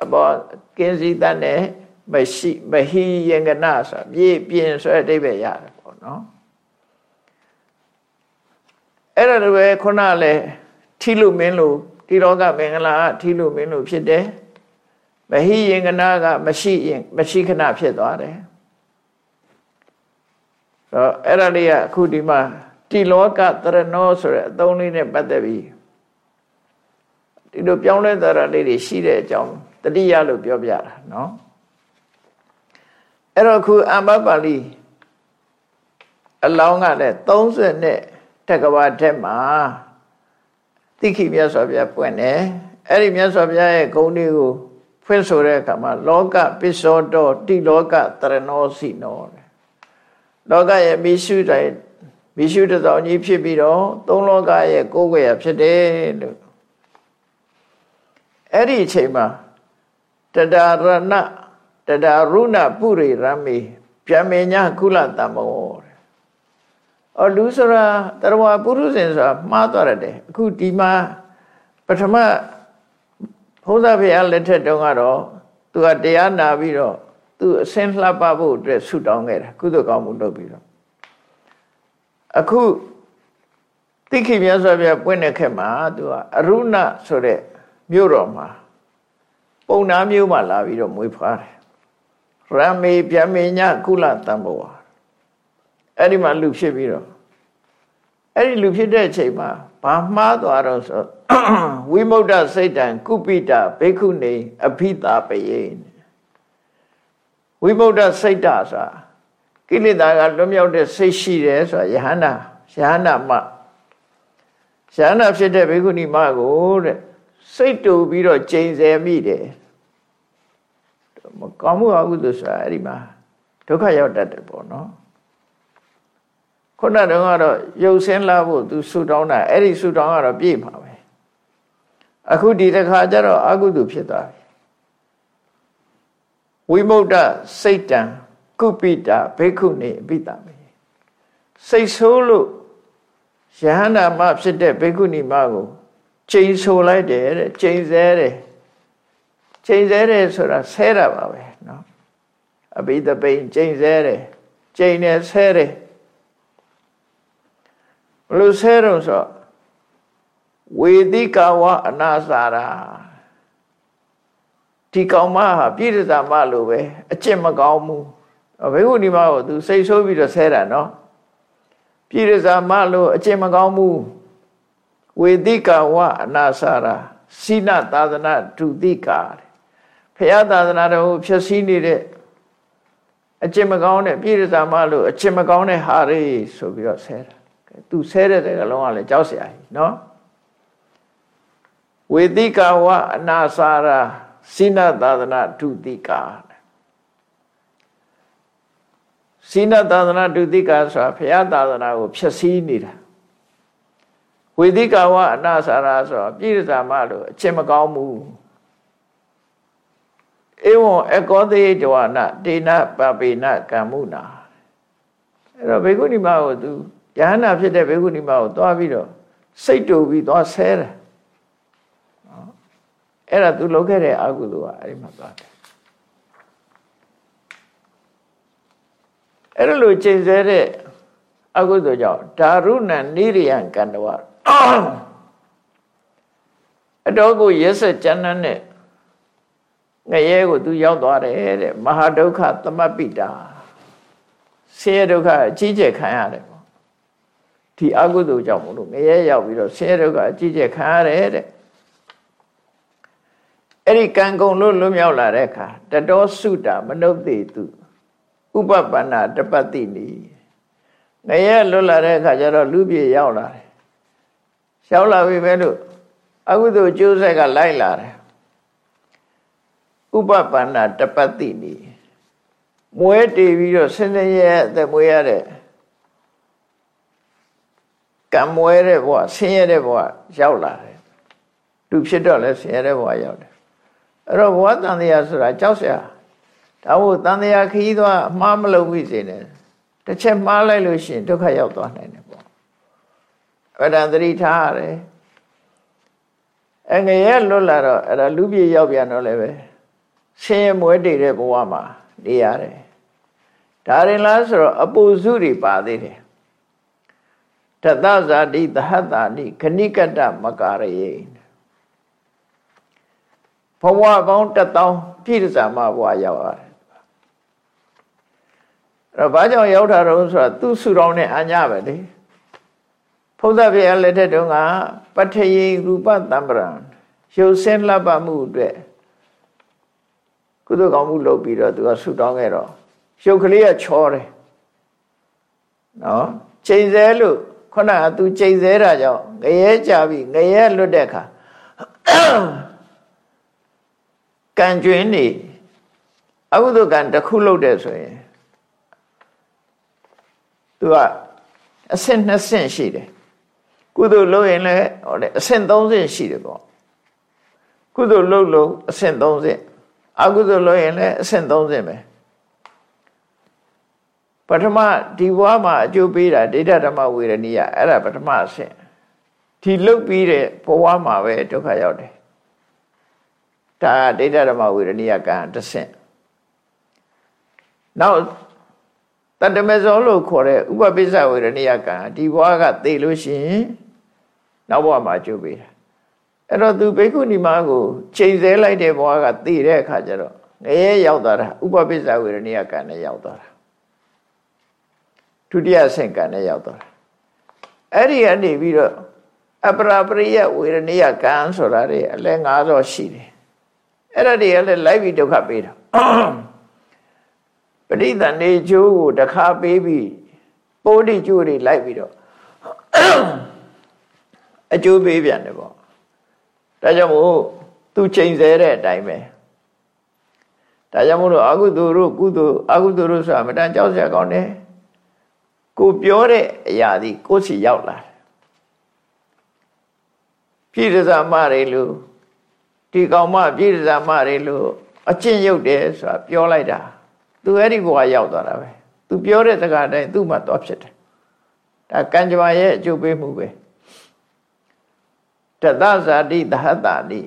အပေါ်ကင်းစည်းတတ်နဲ့ မရှိမဟိယင်ကနဆိုပြေပြင်းဆွဲအတိပဲရတယ်ပေါ့နော်အဲ့ဒါလိုပဲခုနလဲထီလူမင်းလို့ဒီလောကမင်္ဂလာကထီလူမင်းလို့ဖြစ်တယ်မဟိယင်ကနာကမရှိရင်မရှိခဏဖြစ်သွားတယ်တော့အဲ့ဒါလေးကအခုဒီမှာတိလောကတရဏောဆိုတဲ့အသုံးလေးနဲ့ပတ်သက်ပြီးဒီလိုပြောင်းလဲသရလေးတွေရှိတဲ့အကြောင်းတတိယလို့ပြောပြတာနော် အဲ့တော့ခုအမ္ပပါဠိအလောင်းကလည်း30နဲ့တက္ကဝထက်မှာတိခိမြတ်စွာဘုရားပွင့်တယ်အဲ့ဒီမြတ်စွာဘုရားရဲ့ဂုဏ်တွေကိုဖွင့်ဆိုတဲ့အခါမှာလောကပစ္စောတောတိလောကတရဏောစီနောလောကရဲ့မိရှုတိုင်းမိရှုတဆောင်ကြီးဖြစ်ပြီးတော့သုံးလောကရဲ့ကိုယ်ွယ်ရဖြစ်တယ်လို့အဲ့ဒီအချိန်မှာတဒါရဏ တဒါရုဏပုရိရမေဗျမေညကုလတမောတဲ့အော်လူဆိုတာတရဝပုရုဇဉ်ဆိုတာမှားသွားတယ်အခုဒီမှာပထမဘုရားဖေရလက်ထက်တုန်းကတော့သူကတရားနာပြီးတော့သူအစင်းလှပဖို့အတွက်ဆုတောင်းခဲ့တာကုသိုလ်ကောင်းမှုလုပ်ပြီးတော့အခုတတိခိမြတ်စွာဘုရားပွင့်တဲ့ခက်မှာသူကအရုဏဆိုတဲ့မြို့တော်မှာပုံနာမျိုးမှာလာပြီးတော့မွေးဖွားတယ် ရမေပြမေညကုလတံဘောအဲ့ဒီမှာလူဖြစ်ပြီးတော့အဲ့ဒီလူဖြစ်တဲ့အချိန်မှာဘာမှားသွားတော့ဆိုဝိမု ക്ത စိတ်တံကုပိတဘိက္ခုနေအဖိတာပယေဝိမု ക്ത စိတ်တဆိုတာကိလေသာကလွတ်မြောက်တဲ့စိတ်ရှိတယ်ဆိုတာယဟန္တာယဟန္တာမယဟန္တာဖြစ်တဲ့ဘိက္ခုနီမကိုတဲ့စိတ်တူပြီးတော့ကျိန်ဆယ်မိတယ် မကောင်းမှုအကုသိုလ်ဆိုတာအဲ့ဒီမှာဒုက္ခရောက်တတ်တယ်ပေါ့နော်ခုနတုန်းကတော့ရုပ်ဆင်းလာဖို့သူဆူတောင်းတာအဲ့ဒီဆူတောင်းကတော့ပြည့်မှာပဲအခုဒီတစ်ခါကျတော့အကုသိုလ်ဖြစ်သွားပြီဝိမု ക്ത စိတ်တံကုပိတာဘိက္ခုနေအပိတမေစိတ်ဆိုးလို့ယဟန္တာမဖြစ်တဲ့ဘိက္ခုနီမကိုချိန်ဆိုလိုက်တယ်တဲ့ချိန်ဆဲတယ် ချိန်ဆဲတယ်ဆိုတာဆဲတာပါပဲเนาะအဘိဓပိန်ချိန်ဆဲတယ်ချိန်နဲ့ဆဲတယ်ဘလို့ဆဲတော့ဆိုဝေတိကဝအနာစာရာဒီကောင်မဟာပြည့်စုံမလို့ပဲအကျင့်မကောင်းဘူးဘေခုဒီမှာကိုသူစိတ်ဆိုးပြီးတော့ဆဲတာเนาะပြည့်စုံမလို့အကျင့်မကောင်းဘူးဝေတိကဝအနာစာရာစိနသာသနာဒုတိကာဖ ရာသာသနာတော်ကိုဖျက်ဆီးနေတဲ့အကျင့်မကောင်းတဲ့ပြည့်ရတာမလို့အကျင့်မကောင်းတဲ့ဟာတွေဆိုပြီးတော့ဆဲတာသူဆဲတဲ့စကားလုံးကလည်းကြောက်စရာကြီးနော်ဝေတိကဝအနာစာရာစိနသာသနာဒုတိကာစိနသာသနာဒုတိကာဆိုတာဘုရားသာသနာကိုဖျက်ဆီးနေတာဝေတိကဝအနာစာရာဆိုတာပြည့်ရတာမလို့အကျင့်မကောင်းဘူး ဧဝံအကောသေတဝနာတေနပပေနကမ္မုနာအဲ့တော့ဘေကုဏီမကိုသူယဟနာဖြစ်တဲ့ဘေကုဏီမကိုသွားပြီးတော့စိတ်တူပြီးသွားဆဲတယ်နော်အဲ့ဒါသူလုပ်ခဲ့တဲ့အကုသိုလ်ကအဲ့ဒီမှာသွားတယ်အဲ့လိုကျင့်စေတဲ့အကုသိုလ်ကြောင့်ဒါရုဏနိရိယံကန္တဝအတော်ကိုရက်ဆက်ကျမ်းနဲ့ ငရဲကိုသူရောက်သွားတယ်တဲ့မဟာဒုက္ခသမပိတာဆင်းရဲဒုက္ခအကြီးကျယ်ခံရတယ်ပေါ့ဒီအကုသိုလ်ကြောင့်မလို့ငရဲရောက်ပြီးတော့ဆင်းရဲဒုက္ခအကြီးကျယ်ခံရတယ်တဲ့အဲ့ဒီကံကုံလို့လွတ်မြောက်လာတဲ့အခါတတော်စုတာမနုဿေသူဥပပန္နာတပတ္တိနီငရဲလွတ်လာတဲ့အခါကျတော့လူပြေရောက်လာတယ်ရောက်လာပြီပဲလို့အကုသိုလ်ကျိုးဆက်ကလိုက်လာတယ် ဥပပန္နာတပတ္တိနီမွဲတည်ပြီးတော့ဆင်းရဲရဲ့အသက်မွေးရတဲ့ကံမွဲတဲ့ဘဝဆင်းရဲတဲ့ဘဝရောက်လာတယ်သူဖြစ်တော့လဲဆင်းရဲတဲ့ဘဝရောက်တယ်အဲ့တော့ဘဝတန်တရားဆိုတာကြောက်စရာဒါမို့တန်တရားခရီးသွားမှားမလုပ်မိစေနဲ့တစ်ချက်မှားလိုက်လို့ရှိရင်ဒုက္ခရောက်သွားနိုင်တယ်ပေါ့အဲ့ဒါသတိထားရတယ်အငရဲလွတ်လာတော့အဲ့ဒါလူပြေရောက်ပြန်တော့လည်းပဲ ဆင်းရဲမွဲတည်တဲ့ဘဝမှာနေရတယ်ဒါရင်လားဆိုတော့အပူစုတွေပါသေးတယ်တသဇာတိသဟတာတိခဏိကတမကာရယေဘဝပေါင်း1000ပြည့်စုံမှဘဝရောက်ရတယ်အဲ့တော့ဘာကြောင့်ရောက်တာတော့ဆိုတော့သူ့ဆူတောင်းတဲ့အညာပဲလေဘုရားဗျာလက်ထက်တုန်းကပထယေရူပတံပရံရုပ်ဆင်းလှပမှုအတွက် ကုသိုလ်ကောင်းမှုလုပ်ပြီးတော့သူကဆူတောင်းခဲ့တော့ရုပ်ကလေးကချောတယ်နော်ချိန်ဆဲလို့ခုနကသူချိန်ဆဲတာကြောင့်ငရဲကြပြီငရဲလွတ်တဲ့အခါကံကျွင်းနေအကုသိုလ်ကံတစ်ခုလုပ်တယ်ဆိုရင်သူကအဆင့်2ဆင့်ရှိတယ်ကုသိုလ်လုပ်ရင်လည်းဟောတယ်အဆင့်3ဆင့်ရှိတယ်ပေါ့ကုသိုလ်လုပ်လို့အဆင့်3ဆင့် အကုသိုလ်လုပ်ရင်လည်းအဆင့်3ဆင့်ပဲပထမဒီဘဝမှာအကျိုးပေးတာဒိဋ္ဌဓမ္မဝေရဏိယအဲ့ဒါပထမအဆင့်ဒီလုတ်ပြီးတဲ့ဘဝမှာပဲဒုက္ခရောက်တယ်ဒါဒိဋ္ဌဓမ္မဝေရဏိယကံတစ်ဆင့်နောက်တတမေဇောလို့ခေါ်တဲ့ဥပပိစ္ဆဝေရဏိယကံဒီဘဝကသိလို့ရှိရင်နောက်ဘဝမှာအကျိုးပေးတာ အဲ့တော့သူဘိက္ခုနီမကိုချိန်ဆလိုက်တဲ့ဘဝကသိတဲ့အခါကျတော့ငရဲရောက်သွားတာဥပပိစ္ဆဝေရဏိယကံနဲ့ရောက်သွားတာဒုတိယဆင့်ကံနဲ့ရောက်သွားတာအဲ့ဒီကနေပြီးတော့အပရာပရိယဝေရဏိယကံဆိုတာတွေအလဲ၅စောရှိတယ်အဲ့ဒါတွေကလည်းလိုက်ပြီးဒုက္ခပေးတာပရိသန္ဓေကျိုးကိုတစ်ခါပေးပြီးပိုးတိကျိုးတွေလိုက်ပြီးတော့အကျိုးပေးပြန်တယ်ပေါ့ ဒါကြောင့်မို့သူချိန်ဆတဲ့အတိုင်းပဲဒါကြောင့်မို့လို့အကုသိုလ်တို့ကုသိုလ်အကုသိုလ်တို့ဆိုတာမတန်ကြောက်စရာကောင်းတယ်ကိုပြောတဲ့အရာဒီကိုယ်စီရောက်လာတယ်ပြည့်စံမတွေလို့ဒီကောင်မပြည့်စံမတွေလို့အကျင့်ရုပ်တယ်ဆိုတာပြောလိုက်တာသူအဲ့ဒီဘဝရောက်သွားတာပဲသူပြောတဲ့စကားတိုင်းသူ့မှာတော့ဖြစ်တယ်ဒါကံကြမ္မာရဲ့အကျိုးပေးမှုပဲ တသဇာတိသဟတာတိ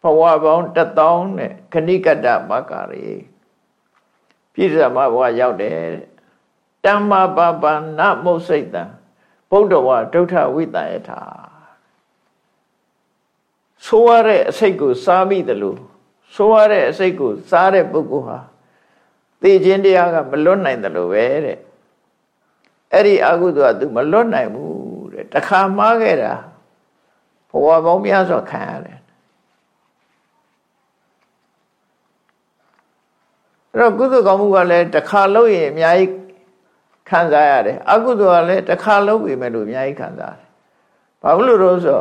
ဘဝပေါင်းတထောင်နဲ့ခဏိကတမကရေပြည့်စုံမဘဝရောက်တယ်တမ္မာပပနမုတ်စိတ်တံဗုဒ္ဓဝါဒုဋ္ဌဝိတယထာဆိုးရတဲ့အစိတ်ကိုစားမိတယ်လို့ဆိုးရတဲ့အစိတ်ကိုစားတဲ့ပုဂ္ဂိုလ်ဟာသိခြင်းတရားကမလွတ်နိုင်တယ်လို့ပဲတဲ့အဲ့ဒီအကုသိုလ်က तू မလွတ်နိုင်ဘူးတဲ့တခါမှားခဲ့တာဘ ဝပေါင်းများစွာခံရတယ်အဲ့တော့ကုသိုလ်ကောင်းမှုကလည်းတစ်ခါလုပ်ရင်အများကြီးခံစားရတယ်အကုသိုလ်ကလည်းတစ်ခါလုပ်ပြီမဲ့လို့အများကြီးခံစားရတယ်ဘာလို့လို့ဆို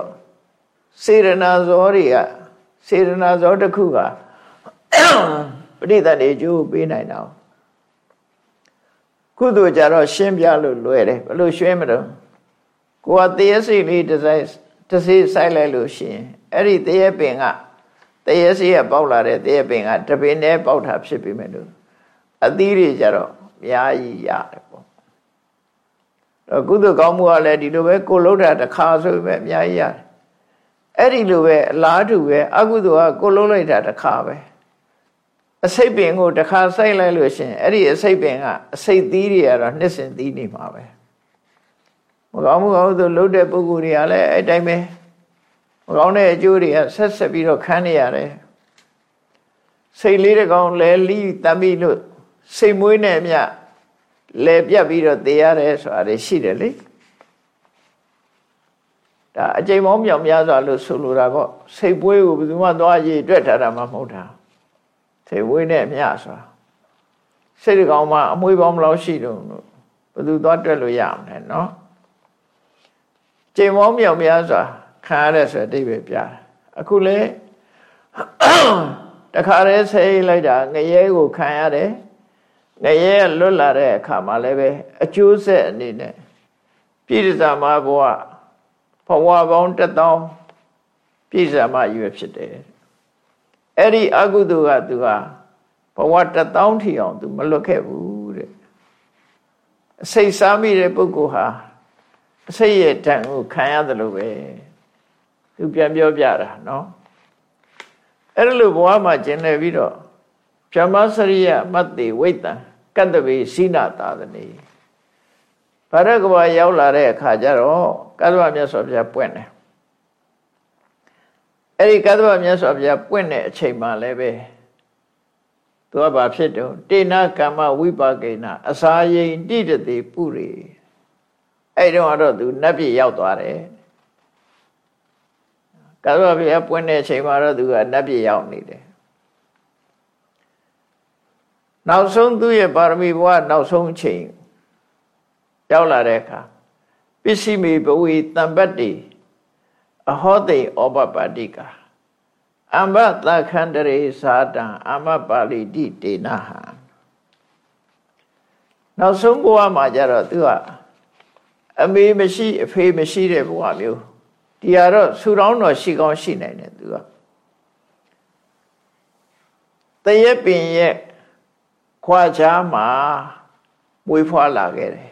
စေရနာဇောတွေကစေရနာဇောတစ်ခုကပဋိသန္ဓေကျိုးပေးနိုင်တာကုသိုလ်ကြတော့ရှင်းပြလို့လွယ်တယ်ဘယ်လိုရှင်းမလို့ကိုယ်ကတရားစိတ်လေးတစ်စိုက် တစ်စိစိုက်လိုက်လို့ရှိရင်အဲ့ဒီတရားပင်ကတရားစီကပေါက်လာတဲ့တရားပင်ကတပင်နဲ့ပေါက်တာဖြစ်ပြီမဲ့လို့အသီးတွေကြတော့အများကြီးရတယ်ပေါ့တော့ကုသိုလ်ကောင်းမှုကလည်းဒီလိုပဲကိုလှုပ်တာတစ်ခါဆိုပဲအများကြီးရတယ်အဲ့ဒီလိုပဲအလားတူပဲအကုသိုလ်ကကိုလှုပ်လိုက်တာတစ်ခါပဲအစိတ်ပင်ကိုတစ်ခါစိုက်လိုက်လို့ရှင်အဲ့ဒီအစိတ်ပင်ကအစိတ်သီးတွေကတော့နှစ်စင်သီးနေမှာပဲ မကောင်းမှုကောင်းသူလှုပ်တဲ့ပုဂ္ဂိုလ်တွေကလည်းအဲ့တိုင်းပဲမကောင်းတဲ့အကျိုးတွေကဆက်ဆက်ပြီးတော့ခံနေရတယ်စိတ်လေးတကောင်လဲလီးတမ်းပြီးလို့စိတ်မွေးနဲ့အမျှလဲပြတ်ပြီးတော့သေရတယ်ဆိုတာရှိတယ်လေဒါအကျိန်မောင်းမြောင်များစွာလို့ဆိုလိုတာပေါ့စိတ်ပွေးကိုဘယ်သူမှသွားရည်အတွက်ထားတာမှမဟုတ်တာစိတ်ဝေးနဲ့အမျှဆိုတာစိတ်ကောင်မှအမွေးပေါင်းမလို့ရှိတော့ဘယ်သူသွားတွက်လို့ရမလဲနော် ကျိန်မောင်းမြောင်များစွာခံရတဲ့ဆိုအတိတ်ပဲပြတာအခုလေတခါတည်းဆေးလိုက်တာငရဲကိုခံရတယ်ငရဲလွတ်လာတဲ့အခါမှာလည်းပဲအကျိုးဆက်အနေနဲ့ပြည့်စုံမှာဘဝဘဝပေါင်းတစ်သောင်းပြည့်စုံမှာရွယ်ဖြစ်တယ်အဲ့ဒီအကုသိုလ်ကသူကဘဝတစ်သောင်းထီအောင်သူမလွတ်ခဲ့ဘူးတဲ့အစိတ်စားမိတဲ့ပုဂ္ဂိုလ်ဟာအ စိတ်ရဲ့တန်ကိုခံရတယ်လို့ပဲသူပြန်ပြောပြတာနော်အဲ့လိုဘဝမှာကျင်နေပြီးတော့ဗြဟ္မစရိယမတ်တိဝိတ္တံကတ္တဝေစိနာတာသနေဗရကဘာရောက်လာတဲ့အခါကျတော့ကတ္တဝမြတ်စွာဘုရားပွင့်တယ်အဲ့ဒီကတ္တဝမြတ်စွာဘုရားပွင့်တဲ့အချိန်မှလည်းပဲသူကဘာဖြစ်တော့တေနကမ္မဝိပါကေနအစာယိန်တိတတိပုရိ အဲ့တော့တော့သူနတ်ပြည်ရောက်သွားတယ်ကတ္တဝဘုရားပွင့်တဲ့အချိန်မှာတော့သူကနတ်ပြည်ရောက်နေတယ်နောက်ဆုံးသူ့ရဲ့ပါရမီဘဝနောက်ဆုံးအချိန်ရောက်လာတဲ့အခါပစ္စည်းမေဘဝေတံပတ္တိအဟောတိဩပပါတိကအမ္ဘသခန္တရေသာတံအမပါဠိတိတေနဟံနောက်ဆုံးဘဝမှာကျတော့သူက အမေမရှိအဖေမရှိတဲ့ဘဝမျိုးဒီဟာတော့ဆူတောင်းတော်ရှိကောင်းရှိနိုင်တယ်သူကတရက်ပင်ရဲ့ခွာချားမှာမွေးဖွားလာခဲ့တယ်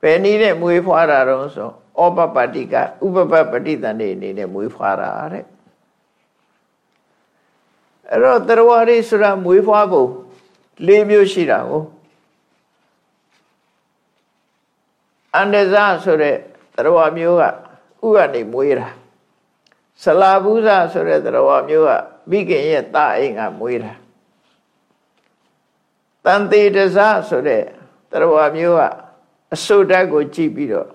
ဘယ်နည်းနဲ့မွေးဖွားတာတော့ဆိုဩပပတိကဥပပပတိတန်နေအနေနဲ့မွေးဖွားတာတဲ့အဲ့တော့တရဝရိဆိုတာမွေးဖွားဖို့၄မျိုးရှိတာကို အန္တဇဆိုတဲ့တရဝမျိုးကဥကနေမွေးတာဆလာဘူးဇဆိုတဲ့တရားမျိုးကမိခင်ရဲ့တာအိမ်ကမွေးတာတန်တေတဇဆိုတဲ့တရားမျိုးကအစုတ်ဓာတ်ကိုကြည့်ပြီးတော့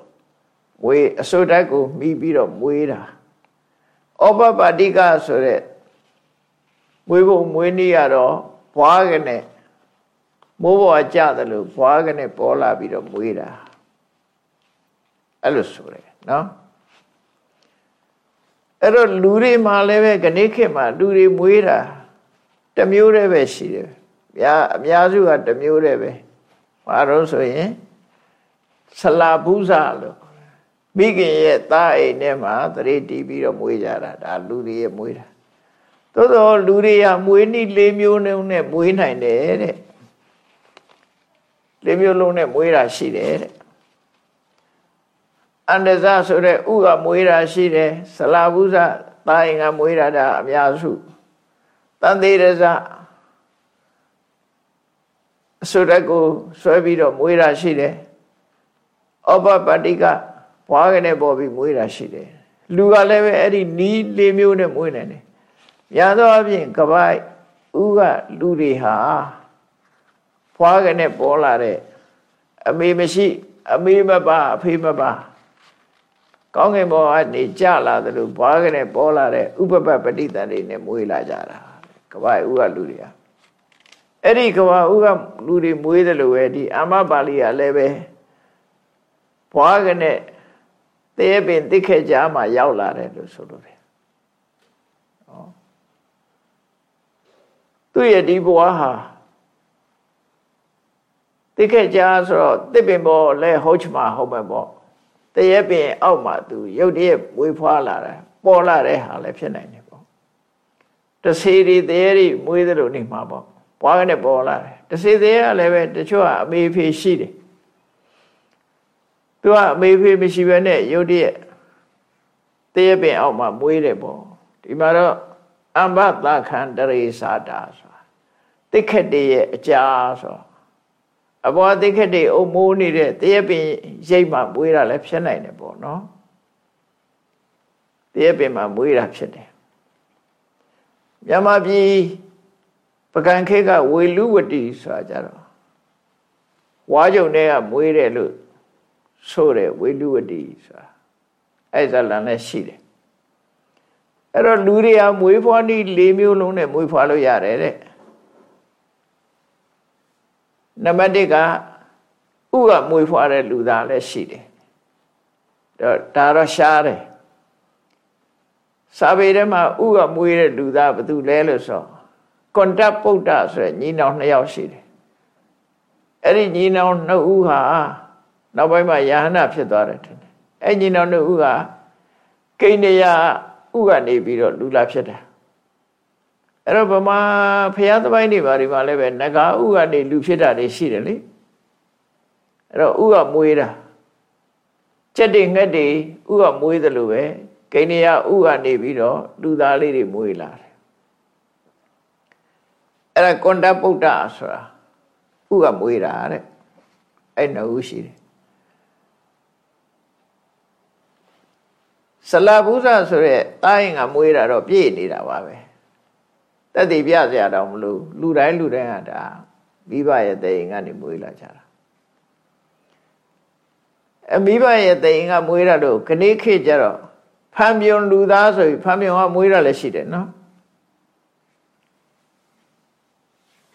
မွေးအစုတ်ဓာတ်ကိုမိပြီးတော့မွေးတာဩပပတိကဆိုတဲ့မွေးဖို့မွေးနည်းရတော့ဘွားကနဲ့မိုးပေါ်ကြတယ်လို့ဘွားကနဲ့ပေါ်လာပြီးတော့မွေးတာ အဲ့လိုဆိုတယ်နော်အဲ့တော့လူတွေမှာလည်းပဲခဏခေတ်မှာလူတွေမွေးတာတမျိုးတည်းပဲရှိတယ်။များအများစုကတမျိုးတည်းပဲ။ဘာလို့ဆိုရင်ဆလာဘူးဇလို့မိခင်ရဲ့သားအိမ်ထဲမှာတရေတီးပြီးတော့မွေးကြတာဒါလူတွေရဲ့မွေးတာ။သို့သောလူတွေကမွေးနည်း၄မျိုးနဲ့မွေးနိုင်တယ်တဲ့။၄မျိုးလုံးနဲ့မွေးတာရှိတယ်တဲ့ အန္တဇဆိုတဲ့ဥကမွေးတာရှိတယ်ဆလာဘူးဇတာရင်ကမွေးတာဒါအများစုတန်သေးရဇအစုရက်ကိုဆွဲပြီးတော့မွေးတာရှိတယ်ဩပပတိကဘွားကနေပေါ်ပြီးမွေးတာရှိတယ်လူကလည်းပဲအဲ့ဒီနီးလေးမျိုးနဲ့မွေးနိုင်တယ်များသောအားဖြင့်ကပိုက်ဥကလူတွေဟာဘွားကနေပေါ်လာတဲ့အမေမရှိ အမေမပါအဖေမပါ ကောင်းကင်ဘောကနေကြလာတယ်လို့ဘွားကနေပေါ်လာတဲ့ဥပပပဋိသန္ဓေနဲ့မွေးလာကြတာကဘာဥကလူတွေကအဲ့ဒီကဘာဥကလူတွေမွေးတယ်လို့ပဲဒီအာမပါဠိကလည်းပဲဘွားကနေတဲပင်တိခေကြားမှာရောက်လာတယ်လို့ဆိုလိုတယ်ဟောသူ့ရဲ့ဒီဘွားဟာတိခေကြားဆိုတော့တစ်ပင်ပေါ်လဲဟုတ်ချမှာဟုတ်မယ်ပေါ့ တရက်ပင်အောက်မှာသူရုတ်တရက်မွေးဖွားလာတယ်ပေါ်လာတဲ့ဟာလည်းဖြစ်နိုင်တယ်ပေါ့တစေရီတရက်ရီမွေးသလိုနေမှာပေါ့ပွားကနေပေါ်လာတယ်တစေသေးကလည်းပဲတချို့ကအမေဖေရှိတယ်သူကအမေဖေမရှိဘဲနဲ့ရုတ်တရက်တရက်ပင်အောက်မှာမွေးတယ်ပေါ့ဒီမှာတော့အမ္ဘသခန္တရေစာတာဆိုတာတိခက်တရဲ့အကြာဆို အဘောသိခက်တွေအုံမိုးနေတဲ့တရက်ပင်ရိပ်မှမွေးတာလည်းဖြစ်နိုင်တယ်ပေါ့နော်တရက်ပင်မှာမွေးတာဖြစ်တယ်မြမပြည်ပကံခေကဝေလူဝတီဆိုတာကြတော့ဝါကြုံတွေကမွေးတယ်လို့ဆိုတယ်ဝေလူဝတီဆိုတာအဲ့ဇာလန်လည်းရှိတယ်အဲ့တော့လူတွေကမွေးဖွားနည်း၄မျိုးလုံးနဲ့မွေးဖွားလို့ရတယ်တဲ့ နံပါတ်1ကဥကမွေဖွားတဲ့လူသားလည်းရှိတယ်တော့ဒါတော့ရှားတယ်စာပေထဲမှာဥကမွေတဲ့လူသားဘယ်သူလဲလို့ဆိုကွန်တက်ပုဒ္ဒဆိုတဲ့ညီနောင်နှစ်ယောက်ရှိတယ်အဲ့ဒီညီနောင်နှစ်ဦးဟာနောက်ပိုင်းမှာယဟနာဖြစ်သွားတယ်ထင်တယ်အဲ့ညီနောင်နှစ်ဦးကကိန္နယဥကနေပြီးတော့လူလာဖြစ်တယ် အဲ့တော့ဗမာဖရာသမိုင်းတွေဘာတွေမှာလည်းပဲနဂါဥကနေလူဖြစ်တာတွေရှိတယ်လေအဲ့တော့ဥကမွေးတာကြက်တွေငှက်တွေဥကမွေးတယ်လို့ပဲကိနေယဥကနေပြီးတော့လူသားလေးတွေမွေးလာတယ်အဲ့ဒါကွန်တပုဒ္ဒဆိုတာဥကမွေးတာတဲ့အဲ့နှုတ်ရှိတယ်ဆလာဘူးဇဆိုတဲ့တာရင်ကမွေးတာတော့ပြည့်နေတာပါပဲ တက်တည်ပြเสียတော့မလို့လူတိုင်းလူတိုင်းကဒါမိဘရဲ့တဲ့ရင်ကနေမွေးလာကြတာအမိဘရဲ့တဲ့ရင်ကမွေးတာတော့ခဏိခေကြတော့ဖန်ပြုံလူသားဆိုပြီးဖန်ပြုံကမွေးတာလည်းရှိတယ်နော်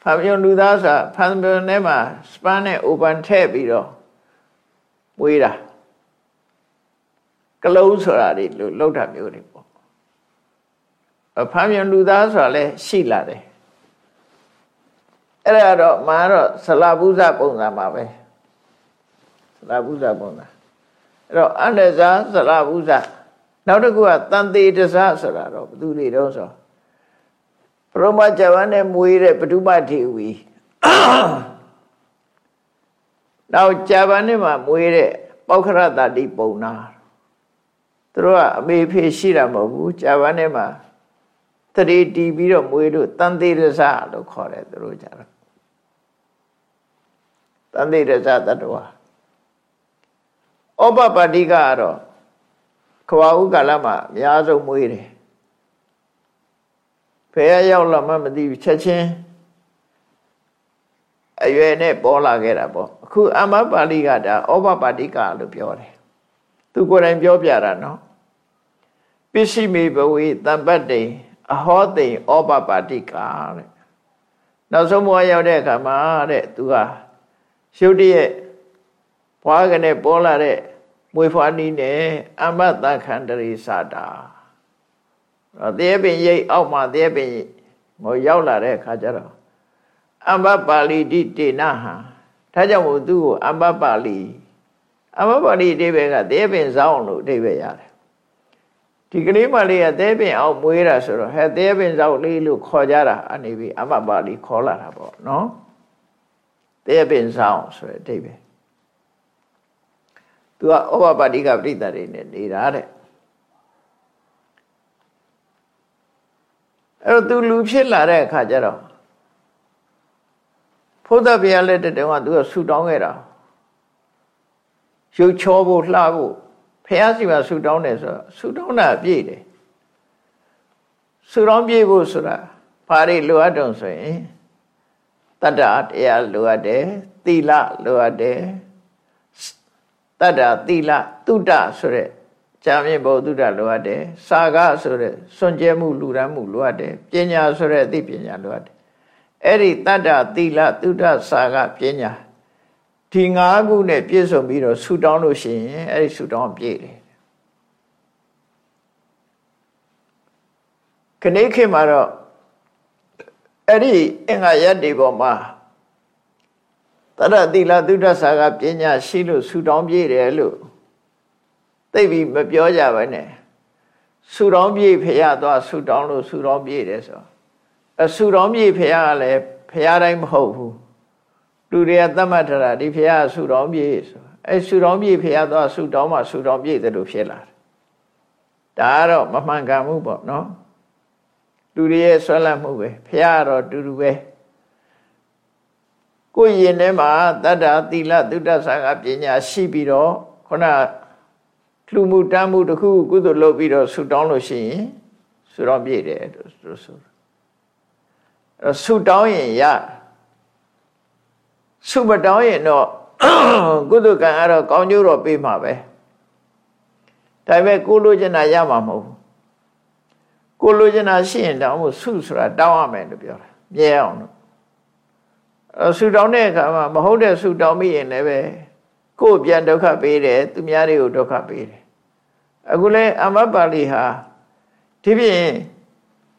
ဖန်ပြုံလူသားဆိုဖန်ပြုံထဲမှာစပန်းနဲ့ open ထည့်ပြီးတော့မွေးတာကလုံးဆိုတာတွေလို့လောက်တာမျိုးတွေ ဖမ်းပြန်လူသားဆိုတာလည်းရှိလာတယ်အဲ့ဒါတော့မာတော့ဆလာပုဇပုံစံမှာပဲဆလာပုဇပုံစံအဲ့တော့အန္တဇာဆလာပုဇနောက်တစ်ခုကတန်သေးတဇဆိုတာတော့ဘသူတွေတော့ဆိုပရမဂျဝန်နဲ့မွေးတဲ့ပတုပထေဝီနောက်ဂျပန်နဲ့မှာမွေးတဲ့ပောက္ခရတတိပုံနာသူတို့ကအမေဖေရှိတာမဟုတ်ဘူးဂျပန်နဲ့မှာ တရေတီးပြီးတော့မွေးလို့တန်သေးရဇလို့ခေါ်တယ်သူတို့ကြတော့တန်သေးရဇတတ္တဝါဩပပတိကတော့ကခွာဥကာလမှာအများဆုံးမွေးတယ်ဖယ်ရောက်လာမှမသိဘူးချက်ချင်းအရွယ်နဲ့ပေါ်လာခဲ့တာပေါ့အခုအမပါဠိကဒါဩဘပါတိကလို့ပြောတယ်သူကိုယ်တိုင်ပြောပြတာနော်ပစ္စည်းမေဘဝေတမ္ပတ္တိ အဟောတိဩပပါတိကာတဲ့နောက်ဆုံးဘဝရောက်တဲ့အခါမှာတဲ့သူကရှုပ်တရဲ့ဘွားကနေပေါ်လာတဲ့မွေဖွားနီးနဲ့အမတခန္တရိစတာတော့တဲပင်ရိပ်အောက်မှာတဲပင်ဟိုရောက်လာတဲ့အခါကျတော့အမ္ဘပါဠိတိတေနဟံဒါကြောင့်မို့သူ့ကိုအမ္ဘပါဠိအမ္ဘပါဠိအဓိပ္ပာယ်ကတဲပင်စောင်းလို့အဓိပ္ပာယ်ရတယ် ဒီကလေးမလေးကသဲပင်အောင်မွေးတာဆိုတော့ဟဲ့သဲပင်စောက်လေးလို့ခေါ်ကြတာအနေပြီးအမပါဠိခေါ်လာတာပေါ့နော်သဲပင်ဆောင်ဆိုတဲ့အဓိပ္ပာယ်သူကဩဘပါတိကပြိတ္တတွေနဲ့နေတာတဲ့အဲ့တော့သူလူဖြစ်လာတဲ့အခါကျတော့ဘုဒ္ဓဘုရားလက်တတုန်းကသူကဆူတောင်းခဲ့တာရုပ်ချောဖို့လှဖို့ ဖះစီမှာဆူတောင်းတယ်ဆိုတော့ဆူတောင်းတာပြည့်တယ်ဆူတောင်းပြည့်ဖို့ဆိုတာဘာတွေလိုအပ်တုံဆိုရင်တတ္တတရားလိုအပ်တယ်သီလလိုအပ်တယ်တတ္တသီလတုဒ္ဒဆိုတဲ့ကြာမြင့်ဘုဒ္ဓလိုအပ်တယ်စာကဆိုတဲ့စွန့်ကြဲမှုလူရမ်းမှုလိုအပ်တယ်ပညာဆိုတဲ့အသိပညာလိုအပ်တယ်အဲ့ဒီတတ္တသီလတုဒ္ဒစာကပညာ ဒီ၅ခုနဲ့ပြည့်စုံပြီးတော့ဆူတောင်းလို့ရှိရင်အဲ့ဒီဆူတောင်းပြည့်တယ်ခဏခေတ်မှာတော့အဲ့ဒီအင်္ဂါရက်တွေပေါ်မှာတရတိလသုဒ္ဓဆာကပညာရှိလို့ဆူတောင်းပြည့်တယ်လို့သိပြီးမပြောကြပါနဲ့ဆူတောင်းပြည့်ဖရသွားဆူတောင်းလို့ဆူတောင်းပြည့်တယ်ဆိုအဆူတောင်းပြည့်ဖရကလည်းဖရတိုင်းမဟုတ်ဘူး လူတွေကသတ်မှတ်ထားတာဒီဖះဆူတော်ပြေဆိုအဲဆူတော်ပြေဖះတော့ဆူတော်မှဆူတော်ပြေတယ်လို့ဖြစ်လာတယ်ဒါကတော့မမှန်ကန်မှုပေါ့နော်လူတွေရဲ့ဆွဲလန့်မှုပဲဖះကတော့တူတူပဲကိုယ်ရင်ထဲမှာတတ္တာသီလသုတ္တဆာကပညာရှိပြီးတော့ခုနလှမှုတမ်းမှုတစ်ခုကုသိုလ်လုပ်ပြီးတော့ဆူတောင်းလို့ရှိရင်ဆူတော်ပြေတယ်လို့ဆိုအဲဆူတောင်းရင်ရ ဆုမတောင်းရင်တော့ကုသကံအဲ့တော့ကောင်းကျိုးတော့ပေးမှာပဲဒါပေမဲ့ကိုလိုချင်တာရမှာမဟုတ်ဘူးကိုလိုချင်တာရှိရင်တောင်းဖို့ဆုဆိုတာတောင်းရမယ်လို့ပြောတာမြဲအောင်လို့အဲဆုတောင်းတဲ့အခါမှာမဟုတ်တဲ့ဆုတောင်းမိရင်လည်းပဲကိုယ်ပြန်ဒုက္ခပေးတယ်သူများတွေကိုဒုက္ခပေးတယ်အခုလဲအမပါဠိဟာဒီဖြင့်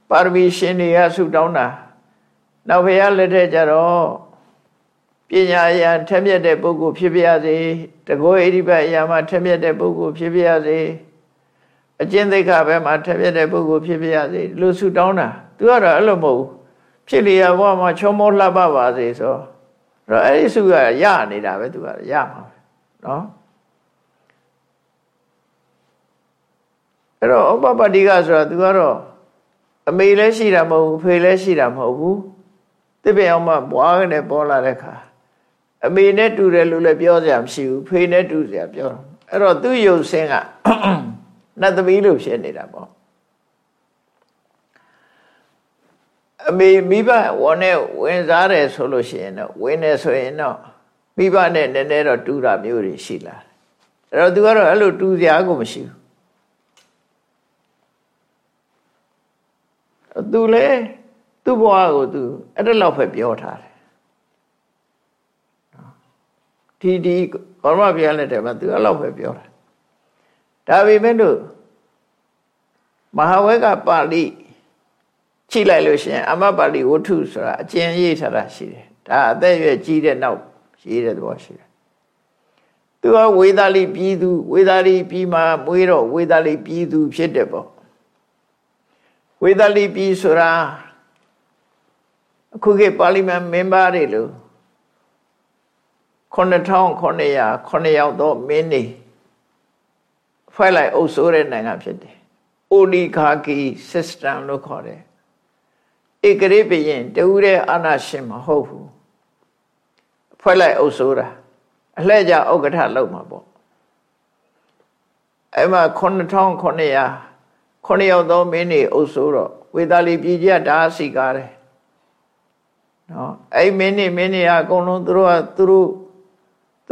ပါရမီရှင်တွေကဆုတောင်းတာနောက်ဘုရားလက်ထက်ကျတော့ပ ညာအရာထက်မြက်တဲ့ပုဂ္ဂိုလ်ဖြစ်ပါစေတကောဣတိပအရာမှာထက်မြက်တဲ့ပုဂ္ဂိုလ်ဖြစ်ပါစေအကျင့်သိက္ခာဘက်မှာထက်မြက်တဲ့ပုဂ္ဂိုလ်ဖြစ်ပါစေလူဆုတောင်းတာသူကတော့အဲ့လိုမဟုတ်ဘူးဖြစ်လျာဘဝမှာချောမောလှပပါစေဆိုတော့အဲ့ဒီဆုကရနေတာပဲသူကရမှာပဲနော်အဲ့တော့ဥပပတ္တိကဆိုတာသူကတော့အမေလည်းရှိတာမဟုတ်ဘူးဖေလည်းရှိတာမဟုတ်ဘူးတစ်ပင်အောင်မှဘွားကနေပေါ်လာတဲ့ခါ အမေနဲ့တူတယ်လို့လည်းပြောစရာမရှိဘူးဖေနဲ့တူစရာပြောတော့အဲ့တော့သူ့ယုတ်ဆင်းကနတ်သမီးလို့ဖြစ်နေတာပေါ့အမေမိဘဝနဲ့ဝင်စားတယ်ဆိုလို့ရှိရင်တော့ဝင်နေဆိုရင်တော့မိဘနဲ့နည်းနည်းတော့တူတာမျိုးတွေရှိလာတယ်အဲ့တော့သူကတော့အဲ့လိုတူစရာကိုမရှိဘူးသူလေသူ့ဘဝကိုသူအဲ့ဒါလောက်ပဲပြောထားတယ် ဒီဒီဘောရမဘုရားလက်ထက်မှာသူအဲ့လောက်ပဲပြောတာဒါပေမဲ့လို့မဟာဝဲကပါဠိချိလိုက်လို့ရှိရင် အမပါဠိဝတ္ထုဆိုတာအကျဉ်းရေးထားတာရှိတယ်ဒါအသက်ရွယ်ကြီးတဲ့နောက်ရေးတဲ့သဘောရှိတယ်သူကဝေသာလိပြည်သူဝေသာလိပြည်မှာမွေးတော့ဝေသာလိပြည်သူဖြစ်တယ်ပေါ့ဝေသာလိပြည်ဆိုတာအခုခေတ်ပါဠိမန်မင်းသားတွေလို့ 9900 9ယောက်သောမင်းနေဖွဲ့လိုက်အုပ်စိုးတဲ့နိုင်ငံဖြစ်တယ်။ oligarchy system လို့ခေါ်တယ်။ဧကရေဘရင်တူတဲ့အာဏာရှင်မဟုတ်ဘူး။ဖွဲ့လိုက်အုပ်စိုးတာအလှည့်ကြဥက္ကဋ္ဌလောက်မှာပေါ့။အဲ့မှာ9900 9ယောက်သောမင်းတွေအုပ်စိုးတော့ဝေသာလီပြည်ကြီးကဒါစီကားတယ်နော်အဲ့မင်းတွေမင်းတွေကအကုန်လုံးသူတို့ကသူတို့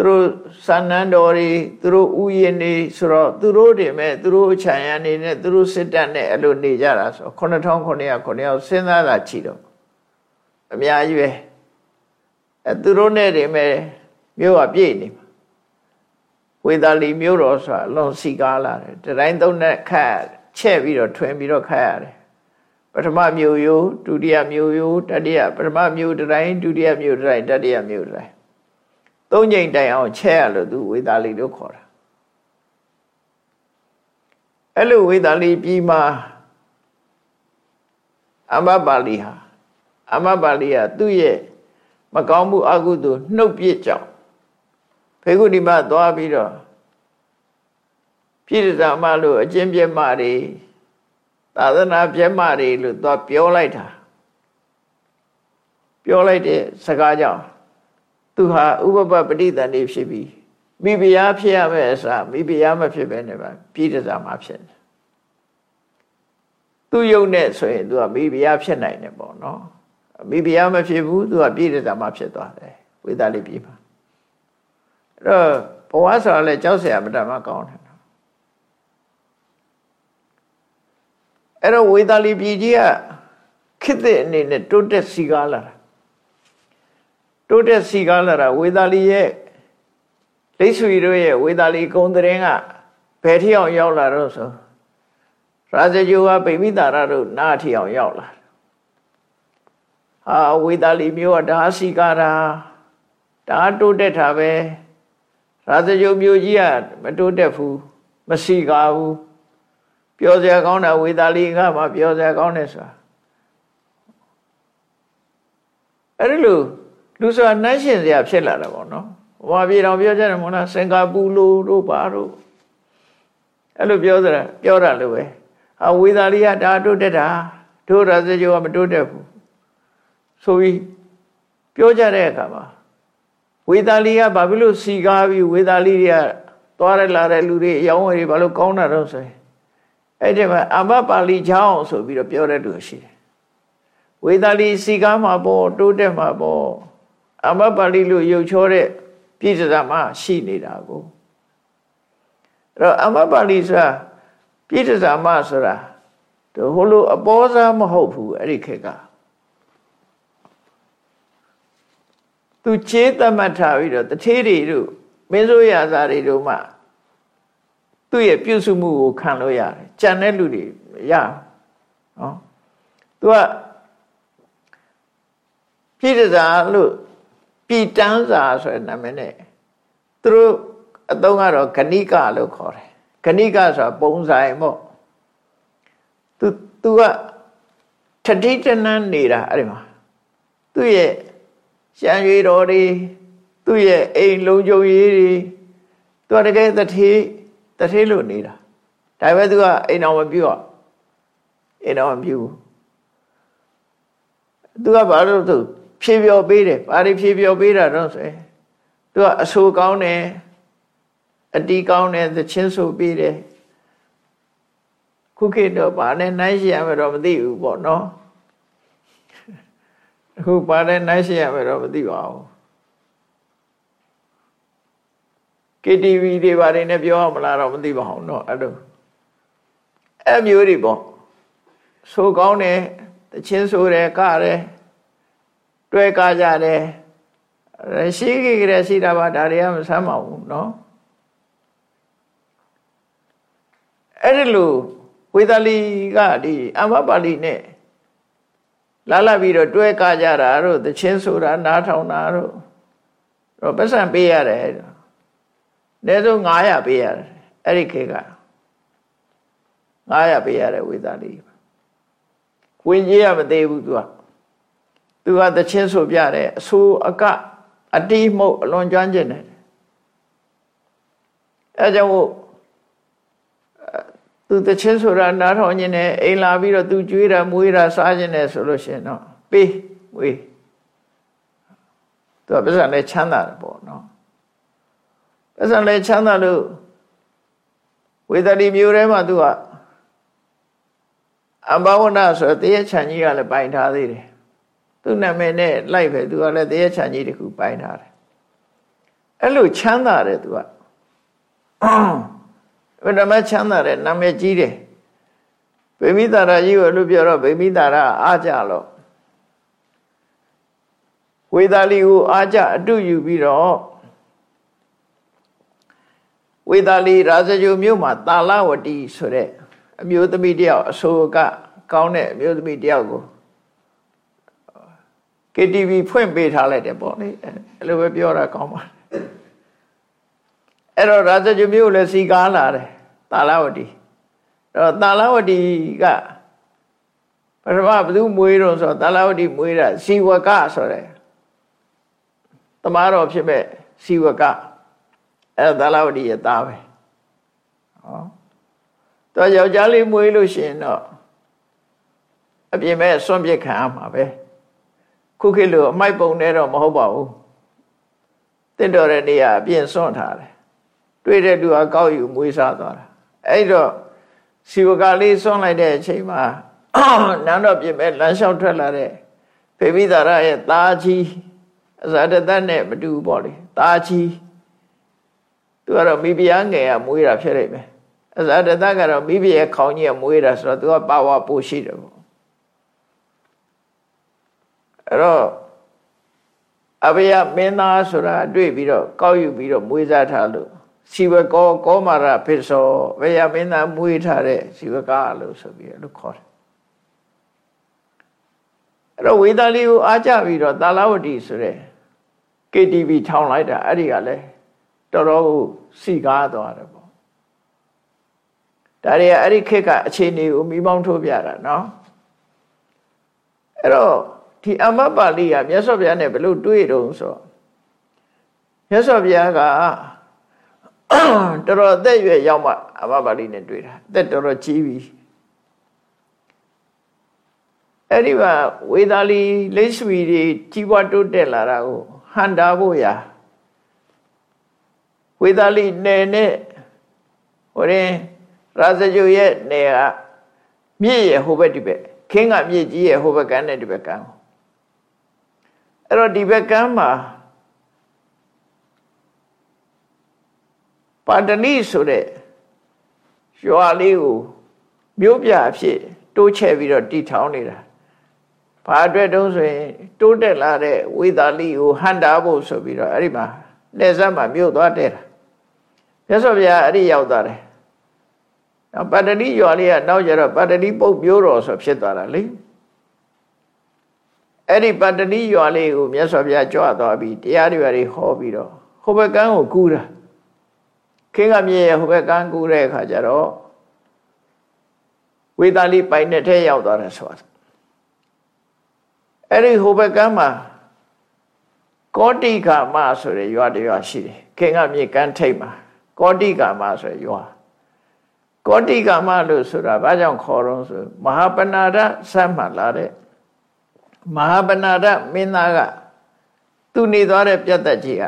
သူတို့စန္နန်းတော်တွေသူတို့ဥယျာဉ်တွေဆိုတော့သူတို့တွေမဲ့သူတို့ခြံရံနေနဲ့သူတို့စစ်တပ်နဲ့အဲ့လိုနေကြတာဆို9900 9ယောက်စဉ်းစားတာချီတော့အများကြီးပဲအဲသူတို့နဲ့တွေမဲ့မြို့ကပြည့်နေမှာဝေသာလီမြို့တော်ဆိုတာလွန်စီကားလာတယ်တတိုင်းသုံးနဲ့ခတ်ချဲ့ပြီးတော့ထွင်ပြီးတော့ခတ်ရတယ်ပထမမြို့ရိုးဒုတိယမြို့ရိုးတတိယပထမမြို့တိုင်းဒုတိယမြို့တိုင်းတတိယမြို့တိုင်း သုံးချိန်တိုင်အောင်ချဲ့ရလို့သူဝေသာလီလို့ခေါ်တာအဲ့လိုဝေသာလီပြီးမှအမပါဠိဟာအမပါဠိဟာသူ့ရဲ့မကောင်းမှုအကုသို့နှုတ်ပြစ်ကြောင့်ဖေကုဒီမသွားပြီးတော့ပြည့်စုံမလို့အကျင့်ပြတ်မှတွေသာသနာပြတ်မှတွေလို့သွားပြောလိုက်တာပြောလိုက်တဲ့စကားကြောင့် သူဟာဥပပပဋိသန္ဓေဖြစ်ပြီးမိဖုရားဖြစ်ရမယ့်အစားမိဖုရားမဖြစ်ပဲနေပါပြည့်စုံမှဖြစ်တယ်သူယုံနဲ့ဆိုရင်သူကမိဖုရားဖြစ်နိုင်တယ်ပေါ့နော်မိဖုရားမဖြစ်ဘူးသူကပြည့်စုံမှဖြစ်သွားတယ်ဝိသလိပြည်မှာအဲ့တော့ဘဝဆိုတာလဲကြောက်เสียမတတ်မှကောင်းတယ်အဲ့တော့ဝေသာလီပြည်ကြီးကခေတ်တဲ့အနေနဲ့တိုးတက်စီကားလာတာ တိုးတက်စီကားလာတာဝေသာလီရဲ့လိတ်ဆွေတို့ရဲ့ဝေသာလီကုံတရင်ကဘယ်ထီအောင်ရောက်လာတော့ဆိုရာဇဂျိုကပိမိတာရတို့နားထီအောင်ရောက်လာဟာဝေသာလီမျိုးကဒါစီကားတာဒါတိုးတက်တာပဲရာဇဂျိုမျိုးကြီးကမတိုးတက်ဘူးမစီကားဘူးပြောစရာကောင်းတာဝေသာလီကမှပြောစရာကောင်းတယ်ဆိုတာအဲ့ဒီလို လူဆိုတာနှမ်းရှင်စရာဖြစ်လာတာပေါ့နော်။ဘာပြေတော်ပြောကြတယ်မို့လားစင်ကာပူလိုတို့ပါတို့အဲ့လိုပြောစရာပြောတာလို့ပဲ။အဝေသာလီကဒါတိုးတက်တာတို့ရသကျော်ကမတိုးတက်ဘူး။ဆိုပြီးပြောကြတဲ့အခါမှာဝေသာလီကဘာဖြစ်လို့စီကားပြီးဝေသာလီတွေကသွားရလာတဲ့လူတွေအယောင်းဝယ်တွေဘာလို့ကောင်းတာတော့ဆိုရင်အဲ့ဒီမှာအမပါဠိချောင်းဆိုပြီးတော့ပြောတဲ့လူရှိတယ်ဝေသာလီစီကားမှာပေါ့တိုးတက်မှာပေါ့ အမပါဠိလို့ရုပ်ချောတဲ့ပြည့်စုံမှာရှိနေတာကိုအဲ့တော့အမပါဠိဆိုတာပြည့်စုံမှာဆိုတာဟိုလိုအပေါ်စားမဟုတ်ဘူးအဲ့ဒီခေတ်ကသူချေးတတ်မှတ်ထားပြီးတော့တထေးတွေတို့မင်းစိုးရာဇာတွေတို့မှသူ့ရဲ့ပြုစုမှုကိုခံလို့ရတယ်ကြံတဲ့လူတွေရနော်သူကပြည့်တစားလို့ ပြည်တန်းစာဆိုတဲ့နာမည်နဲ့သူတို့အသုံးကတော့ဂဏိကလို့ခေါ်တယ်ဂဏိကဆိုတာပုံဆိုင်ပေါ့သူသူကထတိတနန်းနေတာအဲ့ဒီမှာသူ့ရဲ့ရှမ်းရွေတော်တွေသူ့ရဲ့အိမ်လုံးကြုံရေးတွေသူကတကယ်တထေးတထေးလို့နေတာဒါပေမဲ့သူကအိမ်တော်မပြုတ်အိမ်တော်မပြုတ်သူကဘာလို့သူ ဖြေပြောပေးတယ်ဘာတွေဖြေပြောပေးတာတော့ဆိုရင်သူကအဆိုကောင်းတယ်အတီးကောင်းတယ်သချင်းဆိုပေးတယ်ခုခေတ်တော့ဘာနဲ့နိုင်ရှည်ရမယ်တော့မသိဘူးပေါ့နော်အခုဘာနဲ့နိုင်ရှည်ရမယ်တော့မသိပါဘူး KTV တွေဘာတွေနဲ့ပြောရမလားတော့မသိပါဘူးနော်အဲ့လိုအဲ့မျိုးတွေပေါ့ဆိုကောင်းတယ်သချင်းဆိုတယ်ကတယ် တွဲကားကြတယ်ရှိခိကြရှိတာပါဒါတွေကမဆမ်းပါဘူးเนาะအဲ့ဒီလိုဝေဒလီကဒီအမပါဠိနဲ့လာလာပြီးတော့တွဲကားကြတာတို့တချင်းဆိုတာနားထောင်တာတို့တော့ပတ်စံပေးရတယ်အနည်းဆုံး900ပေးရတယ်အဲ့ဒီခေတ်က900ပေးရတယ်ဝေသာလီဝင်ကြီးရမသေးဘူးသူက သူကသချင်းဆိုပြတယ်အဆိုးအကအတိမှုတ်အလွန်ကျွမ်းကျင်တယ်အဲကြောင့်သူသချင်းဆိုတာနားထောင်ခြင်းနဲ့အိမ်လာပြီးတော့သူကြွေးတာမွေးတာစားခြင်းနဲ့ဆိုလို့ရှိရင်တော့ပေးဝေးသူကပြဿနာနဲ့ချမ်းသာတယ်ပေါ့နော်ပတ်စံလဲချမ်းသာလို့ဝဝေဒလီမြို့ထဲမှာသူကအဘဝနာဆိုတရေချန်ကြီးကလည်းပိုင်ထားသေးတယ် သူ့နာမည်နဲ့လိုက်ပဲသူကလည်းတရေချန်ကြီးတခုပိုင်ထားတယ်အဲ့လိုချမ်းသာတယ်သူကဘယ်တော့မှချမ်းသာတယ်နာမည်ကြီးတယ်ဗိမိတာရကြီးကိုလို့ပြောတော့ဗိမိတာရအားကြလို့ဝေသာလီကိုအားကြအတုယူပြီးတော့ဝေသာလီရာဇဂုမြို့မှာတာလဝတီဆိုတဲ့အမျိုးသမီးတယောက်အဆိုကကောင်းတဲ့အမျိုးသမီးတယောက်ကို KTV ဖွင့်ပေးထားလိုက်တယ်ပေါ့လေအဲ့လိုပဲပြောတာကောင်းပါအဲ့တော့ရာဇဂုမြို့လည်းစီကားလာတယ်တာလဝတီအဲ့တော့တာလဝတီကပထမဘယ်သူမွေးတော့ဆိုတာလဝတီမွေးတာစီဝကဆိုတဲ့တမားတော်ဖြစ်မဲ့စီဝကအဲ့ဒါသာလဝတိရဲ့သားပဲဟောတော့ယောက်ျားလေးမွေးလို့ရှိရင်တော့အပြင်မဲ့စွန့်ပစ်ခံရမှာပဲ ခုခေတ်လိုအမိုက်ပုံနဲ့တော့မဟုတ်ပါဘူးတင့်တော်တဲ့နေရာအပြင်စွန့်ထားတယ်တွေ့တဲ့လူကကောက်ယူမွေးစားသွားတာအဲ့တော့စီဝကလေးစွန့်လိုက်တဲ့အချိန်မှာနန်းတော်ပြင်မဲ့လမ်းလျှောက်ထွက်လာတဲ့ဖေမိသာရရဲ့သားကြီးအဇာတတနဲ့မတူဘူးပေါ့လေသားကြီးသူကတော့မိဖုရားငယ်ကမွေးတာဖြစ်နေမယ်အဇာတတကတော့မိဖုရားခေါင်းကြီးကမွေးတာဆိုတော့သူကပါဝါပိုရှိတယ်ပေါ့ အဲ့တော့အဘယမင်းသားဆိုတာတွေ့ပြီးတော့ကောက်ယူပြီးတော့မွေးစားထားလို့စီဝကောကောမာရဖိသောဘယမင်းသားမွေးထားတဲ့စီဝကလို့ဆိုပြီးလို့ခေါ်တယ်အဲ့တော့ဝေဒလီကိုအားကြပြီးတော့တာလဝတီဆိုတဲ့ KTV ထောင်လိုက်တာအဲ့ဒီကလည်းတော်တော်ကိုစီကားသွားတယ်ပေါ့ဒါတွေကအဲ့ဒီခေတ်ကအခြေအနေကိုမိမောင်းထိုးပြတာနော်အဲ့တော့ ဒီအမတ်ပါဠိကမြတ်စွာဘုရားနဲ့ဘယ်လိုတွေ့တုံးဆိုမြတ်စွာဘုရားကတော်တော်အသက်ရွယ်ရောက်မှအမတ်ပါဠိနဲ့တွေ့တာအသက်တော်တော်ကြီးပြီအဲ့ဒီမှာဝေသာလီလိတ်ဆွီတွေကြီးပွားတိုးတက်လာတာကိုဟန်တာဖို့ရာဝေသာလိနယ်နဲ့ဟိုရင်ရာဇဂုရဲ့နယ်ကမြစ်ရဲ့ဟိုဘက်ဒီဘက်ခင်းကမြစ်ကြီးရဲ့ဟိုဘက်ကန်းနဲ့ဒီဘက်ကန်း အဲ့တော့ဒီဘက်ကန်းမှာပါတဏိဆိုတဲ့ရွာလေးကိုမြို့ပြအဖြစ်တိုးချဲ့ပြီးတော့တည်ထောင်နေတာဘာအတွက်တုံးဆိုရင်တိုးတက်လာတဲ့ဝေသာလိကိုဟန်တာဖို့ဆိုပြီးတော့အဲ့ဒီမှာလက်ဆက်မှာမြို့သွားတဲ့တာမြတ်စွာဘုရားအဲ့ဒီရောက်သွားတယ်နောက်ပတ္တတိရွာလေးကနောက်ကျတော့ပတ္တတိပုတ်မျိုးတော်ဆိုဖြစ်သွားတာလေ အဲ့ဒီပတ္တတိရွာလေးကိုမြတ်စွာဘုရားကြွသွားပြီးတရားတွေတွေဟောပြီးတော့ဟိုဘက်ကန်းကိုကူးတာခင်းကမြေရဲ့ဟိုဘက်ကန်းကူးတဲ့အခါကျတော့ဝေသာလိပိုင်နဲ့ထဲရောက်သွားတယ်ဆိုတာအဲ့ဒီဟိုဘက်ကမ်းမှာကောတိကာမဆိုတဲ့ရွာတရွာရှိတယ်ခင်ကမြေကမ်းထိပ်မှာကောတိကာမဆိုရွာကောတိကာမလို့ဆိုတာဘာကြောင့်ခေါ်တော့ဆိုမဟာပနာဒဆက်မှလာတဲ့ မဟာပနာဒမင်းသားကသူနေသွားတဲ့ပြတ်သက်ကြီးက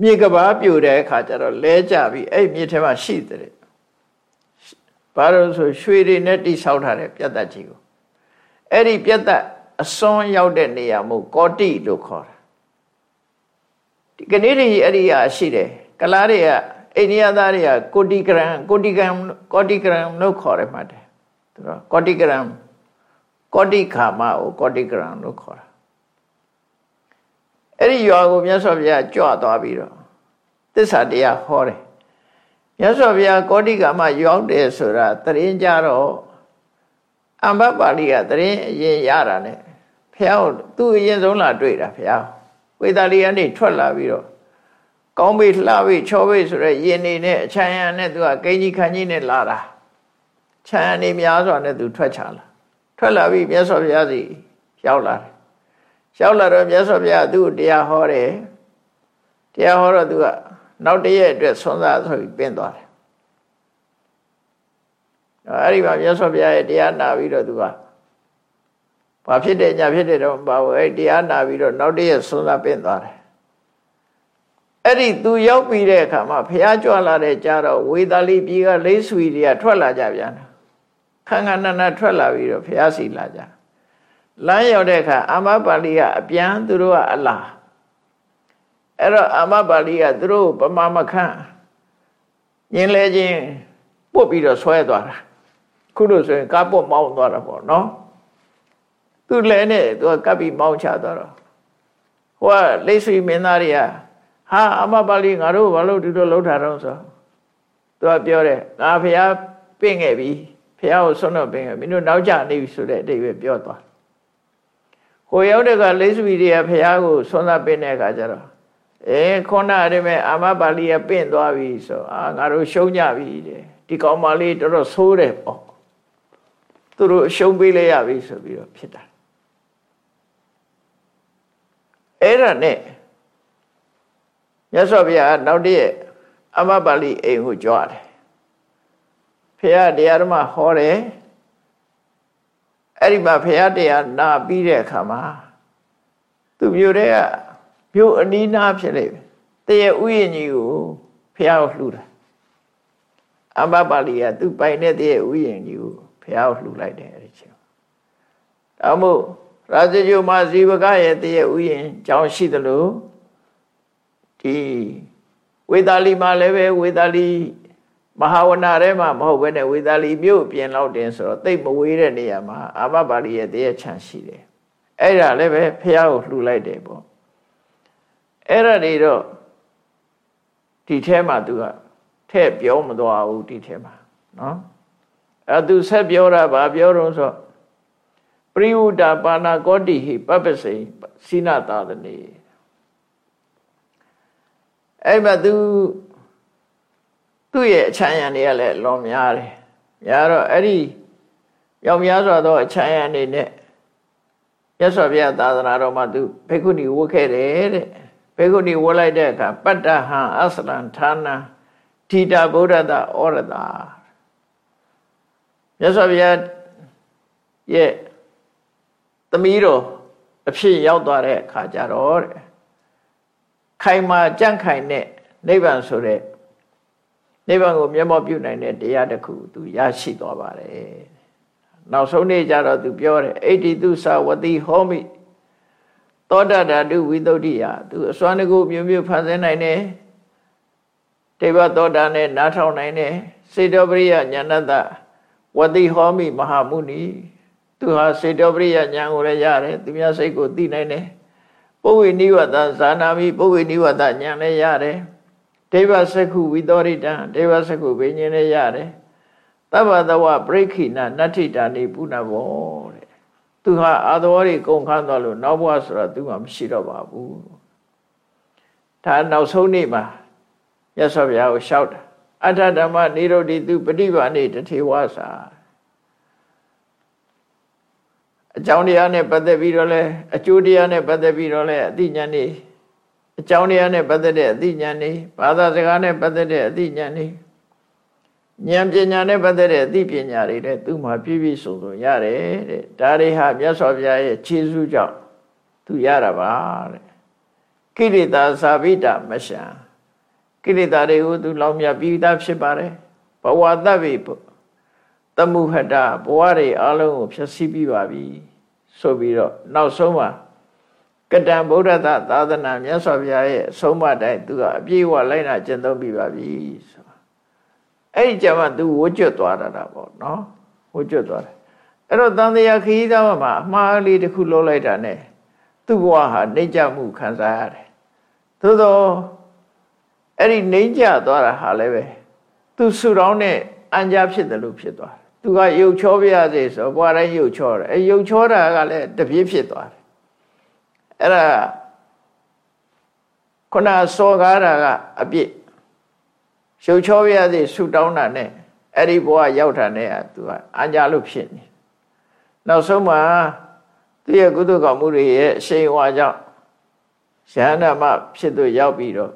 မြေကဘာပြိုတဲ့အခါကျတော့လဲကြပြီးအဲ့မြေထဲမှာရှိတဲ့ဘာလို့ဆိုရွှေတွေနဲ့တိဆောက်ထားတဲ့ပြတ်သက်ကြီးကိုအဲ့ဒီပြတ်သက်အစွန်းရောက်တဲ့နေရာမို့ကောတိလို့ခေါ်တာဒီကနေ့တည်းအဲ့ဒီဟာရှိတယ်ကလားတွေကအိန္ဒိယသားတွေကကိုတီဂရမ်ကိုတီဂရမ်ကိုတီဂရမ်လို့ခေါ်ရမှတယ် သူကကိုတီဂရမ်ကောတိခါမကိုကောတိဂရမ်လို့ခေါ်တာအဲ့ဒီရွာကိုမြတ်စွာဘုရားကြွသွားပြီးတော့သစ္စာတရားဟောတယ်မြတ်စွာဘုရားကောတိကမရောက်တယ်ဆိုတာတရင်ကြတော့အမ္ဘပါဠိကတရင်အရင်ရတာ ਨੇ ဘုရားသူ့အရင်ဆုံးလာတွေ့တာဘုရားဝေသာလီကနေထွက်လာပြီးတော့ကောင်းပြီလှပြီချောပြီဆိုတော့ယင်နေနဲ့အချမ်းရံနဲ့သူကကိန်းကြီးခန်းကြီးနဲ့လာတာ ချမ်းရံနေများစွာနဲ့သူထွက်ချလာထွက်လာပြီးမြတ်စွာဘုရားစီရောက်လာတယ်ရောက်လာတော့မြတ်စွာဘုရားသူ့တရားဟောတယ်တရားဟောတော့သူကနောက်တရက်အတွက်ဆွမ်းစားဆိုပြီးပင်းသွားတယ်အဲ့ဒီမှာမြတ်စွာဘုရားရဲ့တရားနာပြီးတော့သူကဘာဖြစ်တယ်ညာဖြစ်တယ်တော့မပါဘူးအဲ့တရားနာပြီးတော့နောက်တရက်ဆွမ်းစားပင်းသွားတယ်အဲ့ဒီသူရောက်ပြီးတဲ့အခါမှာဘုရားကြွလာတဲ့ကြတော့ဝေသာလီပြည်ကလေးဆွေတွေကထွက်လာကြပြန်တာခန်း ခန်းနန်းနန်းထွက်လာပြီးတော့ဘုရားစီလာကြလမ်းရောက်တဲ့အခါအာမပါဠိကအပြန်သူတို့ကအလားအဲ့တော့အာမပါဠိကသူတို့ပမာမခန့်ညင်လဲချင်းပုတ်ပြီးတော့ဆွဲသွားတာခုလို့ဆိုရင်ကားပုတ်မောင်းသွားတာပေါ့နော်သူလဲနဲ့သူကကပ်ပြီးမောင်းချသွားတော့ဟိုကလိတ်ဆွေမင်းသားတွေကဟာအမပါဠိငါတို့ဘာလို့ဒီလိုလှုပ်တာတော့ဆိုသူကပြောတယ်ငါဖះပင့်ခဲ့ပြီ ဖះကိုဆွတော့ပင့်ခဲ့မင်းတို့နောက်ကျနေပြီဆိုတဲ့အတိတ်ပဲပြောသွားဟိုရောက်တဲ့ကလိတ်ဆွေတွေကဖះကိုဆွမ်းသာပင့်တဲ့အခါကျတော့အဲခုနအဲ့ဒီမဲ့အာမပါဠိကပင့်သွားပြီဆိုအာငါတို့ရှုံးကြပြီတဲ့ဒီကောင်မလေးတော်တော်ဆိုးတယ်ပေါ့သူတို့ရှုံးပေးလိုက်ရပြီဆိုပြီးတော့ဖြစ်တာအဲ့ဒါနဲ့မြတ်စွာဘုရားနောက်တည့်အမပါဠိအိမ်ကိုကြွားတယ် ဖះတရားဓမ္မဟောတယ်အဲ့ဒီမှာဖះတရားနာပြီးတဲ့အခါမှာသူမျိုးတဲ့ကမြို့အနီးနားဖြစ်လေတရဥယျာဉ်ကြီးကိုဖះကိုလှူတာအမပါဠိကသူပိုင်တဲ့တရဥယျာဉ်ကြီးကိုဖះကိုလှူလိုက်တယ်အဲ့ဒီချင်းဒါမို့ရာဇဂုမဇီဝကရဲ့တရဥယျာဉ်ကြောင်းရှိသလိုဒီဝေသာလီမှာလည်းပဲဝေသာလီ မဟာဝနာထဲမှာမဟုတ်ဘဲနဲ့ဝေသာလီမြို့ပြင်လောက်တင်ဆိုတော့တိတ်မဝေးတဲ့နေရာမှာအာမပါဠိရဲ့တရားချမ်းရှိတယ်အဲ့ဒါလည်းပဲဖះကိုလှူလိုက်တယ်ပေါ့အဲ့ဒါတွေတော့ဒီထဲမှာသူကထဲ့ပြောမသွားဘူးဒီထဲမှာနော်အဲသူဆက်ပြောတာဗာပြောတော့ဆိုပရိဝုဒပါဏကောတိဟိပပ္ပစိစိနသာသနေအဲ့မှာသူ သူ့ရဲ့အချမ်းရံတွေကလည်းလွန်များတယ်များတော့အဲ့ဒီရောင်များစွာသောအချမ်းရံတွေနဲ့ရသော်ဘုရားသာသနာတော်မှာသူဘေကုဏီဝတ်ခဲ့တယ်တဲ့ဘေကုဏီဝတ်လိုက်တဲ့အခါပတ္တဟံအစရံဌာနထိတာဗုဒ္ဓတာဩရတာရသော်ဘုရားရဲ့သမီးတော်အဖြစ်ရောက်သွားတဲ့အခါကျတော့တဲ့ခိုင်မာကြန့်ခိုင်တဲ့နိဗ္ဗာန်ဆိုတဲ့ နိဗ္ဗာန်ကိုမျက်မှောက်ပြုနိုင်တဲ့တရားတစ်ခုသူရရှိသွားပါတယ်နောက်ဆုံးနေ့ကျတော့သူပြောတယ်အိဋ္ဌိတုသဝတိဟောမိသောတဓာတုဝိသုဒ္ဓိယသူအစွမ်းတကူမျိုးမျိုးဖန်ဆင်းနိုင်တယ်တေဘသောတာနဲ့နားထောင်နိုင်တယ်စေတောပရိယညာဏတဝတိဟောမိမဟာမုနီသူဟာစေတောပရိယညာကိုလည်းရတယ်သူများစိတ်ကိုသိနိုင်တယ်ပုဝေနိဝတ္တဇာနာမိပုဝေနိဝတ္တညာလည်းရတယ် ဒေဝစက္ခုဝိသောရိတံဒေဝစက္ခုဘိညာဉ်လည်းရတယ်တဗ္ဗတဝပရိခိဏနတ္ထိတာနိပုဏ္ဏဘောတဲ့သူဟာအာသဝရီကုန်ခန်းသွားလို့နောက်ဘဝဆိုတော့သူမှမရှိတော့ပါဘူးဒါနောက်ဆုံးနေ့မှာရသော်ဗျာကိုလျှောက်တာအဋ္ဌဓမ္မနိရောဓိသူပฏิပါဏိတထေဝါစာအကြောင်းတရားနဲ့ပတ်သက်ပြီးတော့လဲအကျိုးတရားနဲ့ပတ်သက်ပြီးတော့လဲအသိဉာဏ်နေ အကြောင်းတရားနဲ့ပတ်သက်တဲ့အသိဉာဏ်နေဘာသာစကားနဲ့ပတ်သက်တဲ့အသိဉာဏ်နေဉာဏ်ပညာနဲ့ပတ်သက်တဲ့အသိပညာတွေတဲ့သူ့မှာပြည့်ပြည့်စုံစုံရတယ်တဲ့ဒါတွေဟာမြတ်စွာဘုရားရဲ့ခြေဆုကြောင့်သူရတာပါတဲ့ကိလေသာသာဘိတာမရှံကိလေသာတွေကိုသူလောင်မြပြီးသားဖြစ်ပါတယ်ဘဝတ္တဝိတမှုဟတဘဝတွေအလုံးကိုဖြည့်ဆည်းပြီးပါပြီဆိုပြီးတော့နောက်ဆုံးမှာ ကတံဗုဒ္ဓသာသာသနာမြတ်စွာဘုရားရဲ့အဆုံးအမတိုင်းသူကအပြည့်အဝလိုက်နာကျင့်သုံးပြီးပါပြီဆိုအဲ့ဒီကြမှာသူဝှကျွတ်သွားတာတာပေါ့နော်ဝှကျွတ်သွားတယ်အဲ့တော့တန်တရားခရီးသားမှာအမှားလေးတစ်ခုလုပ်လိုက်တာ ਨੇ သူ့ဘဝဟာနှိမ့်ချမှုခံစားရတယ်သို့သောအဲ့ဒီနှိမ့်ချသွားတာဟာလည်းပဲသူဆူတောင်းတဲ့အံကြားဖြစ်တယ်လို့ဖြစ်သွားတယ်သူကရုပ်ချောပြရစေဆိုဘွားတိုင်းရုပ်ချောတယ်အဲရုပ်ချောတာကလည်းတပြေးဖြစ်သွားတယ် အဲ့ဒါခုနစောကားတာကအပြစ်ရုပ်ချောပြရစေဆူတောင်းတာနဲ့အဲ့ဒီဘွားရောက်တာနဲ့သူကအံကြားလို့ဖြစ်နေနောက်ဆုံးမှာသူရဲ့ကုသကောင်မှုတွေရဲ့အရှိန်အဝါကြောင့်ယဟန္တာမဖြစ်သူရောက်ပြီးတော့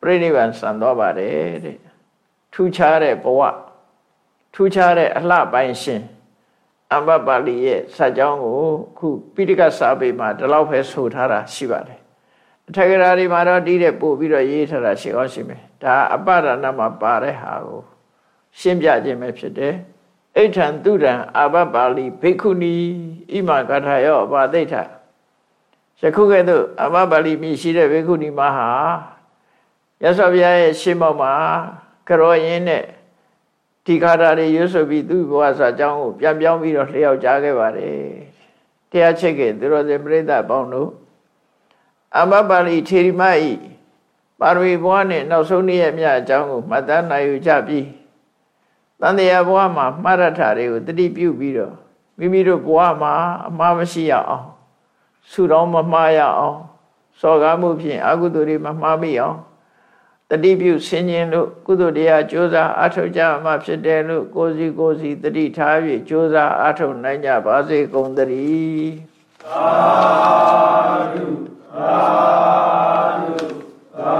ပြိဋိဘံဆံသွားပါတယ်တဲ့ထူးခြားတဲ့ဘဝထူးခြားတဲ့အလှပိုင်းရှင် အမ္ပပါဠိရဲ့စာကြောင်းကိုခုပိဋကစာပေမှာဒီလောက်ပဲဆိုထားတာရှိပါတယ်အထက်ကရာတွေမှာတော့ဒီတဲ့ပို့ပြီးတော့ရေးထားတာရှိအောင်ရှိမယ်ဒါအပဒနာမှာပါတဲ့ဟာကိုရှင်းပြခြင်းပဲဖြစ်တယ်အိဋ္ဌံသူရံအာဘပါဠိဘိက္ခုနီဣမကထာယောအပါသိဋ္ဌယခုကဲ့သို့အမပါဠိမြည်ရှိတဲ့ဘိက္ခုနီမဟာရသော်ဘုရားရဲ့ရှင်းမောက်မှာကရောရင်းနဲ့ ဒီခါတာတွေရွတ်ဆိုပြီးသူ့ဘဝစာအကြောင်းကိုပြန်ပြောင်းပြီးတော့လျှောက်ကြားခဲ့ပါတယ်တရားချက်ကသူတော်စင်ပြိဿပေါင်းတို့အမပါဠိထေရီမဤပါရမီဘဝနဲ့နောက်ဆုံးနေ့ရဲ့မြတ်အကြောင်းကိုမှတ်သားနိုင်ယူကြပြီးတန်တရားဘဝမှာမှားရထတွေကိုတတိပြုပြီးတော့မိမိတို့ဘဝမှာအမှားမရှိရအောင်ဆုတောင်းမမှားရအောင်စော်ကားမှုဖြင့်အကုသိုလ်တွေမမှားမိအောင် တတိပြုဆင်ញင်လို့ကုသိုလ်တရားကြိုးစားအထောက်ကြမှာဖြစ်တယ်လို့ကိုစီကိုစီတတိထား၍ကြိုးစားအထောက်နိုင်ကြပါစေကုန်သတည်းသာဓုသာဓုသာ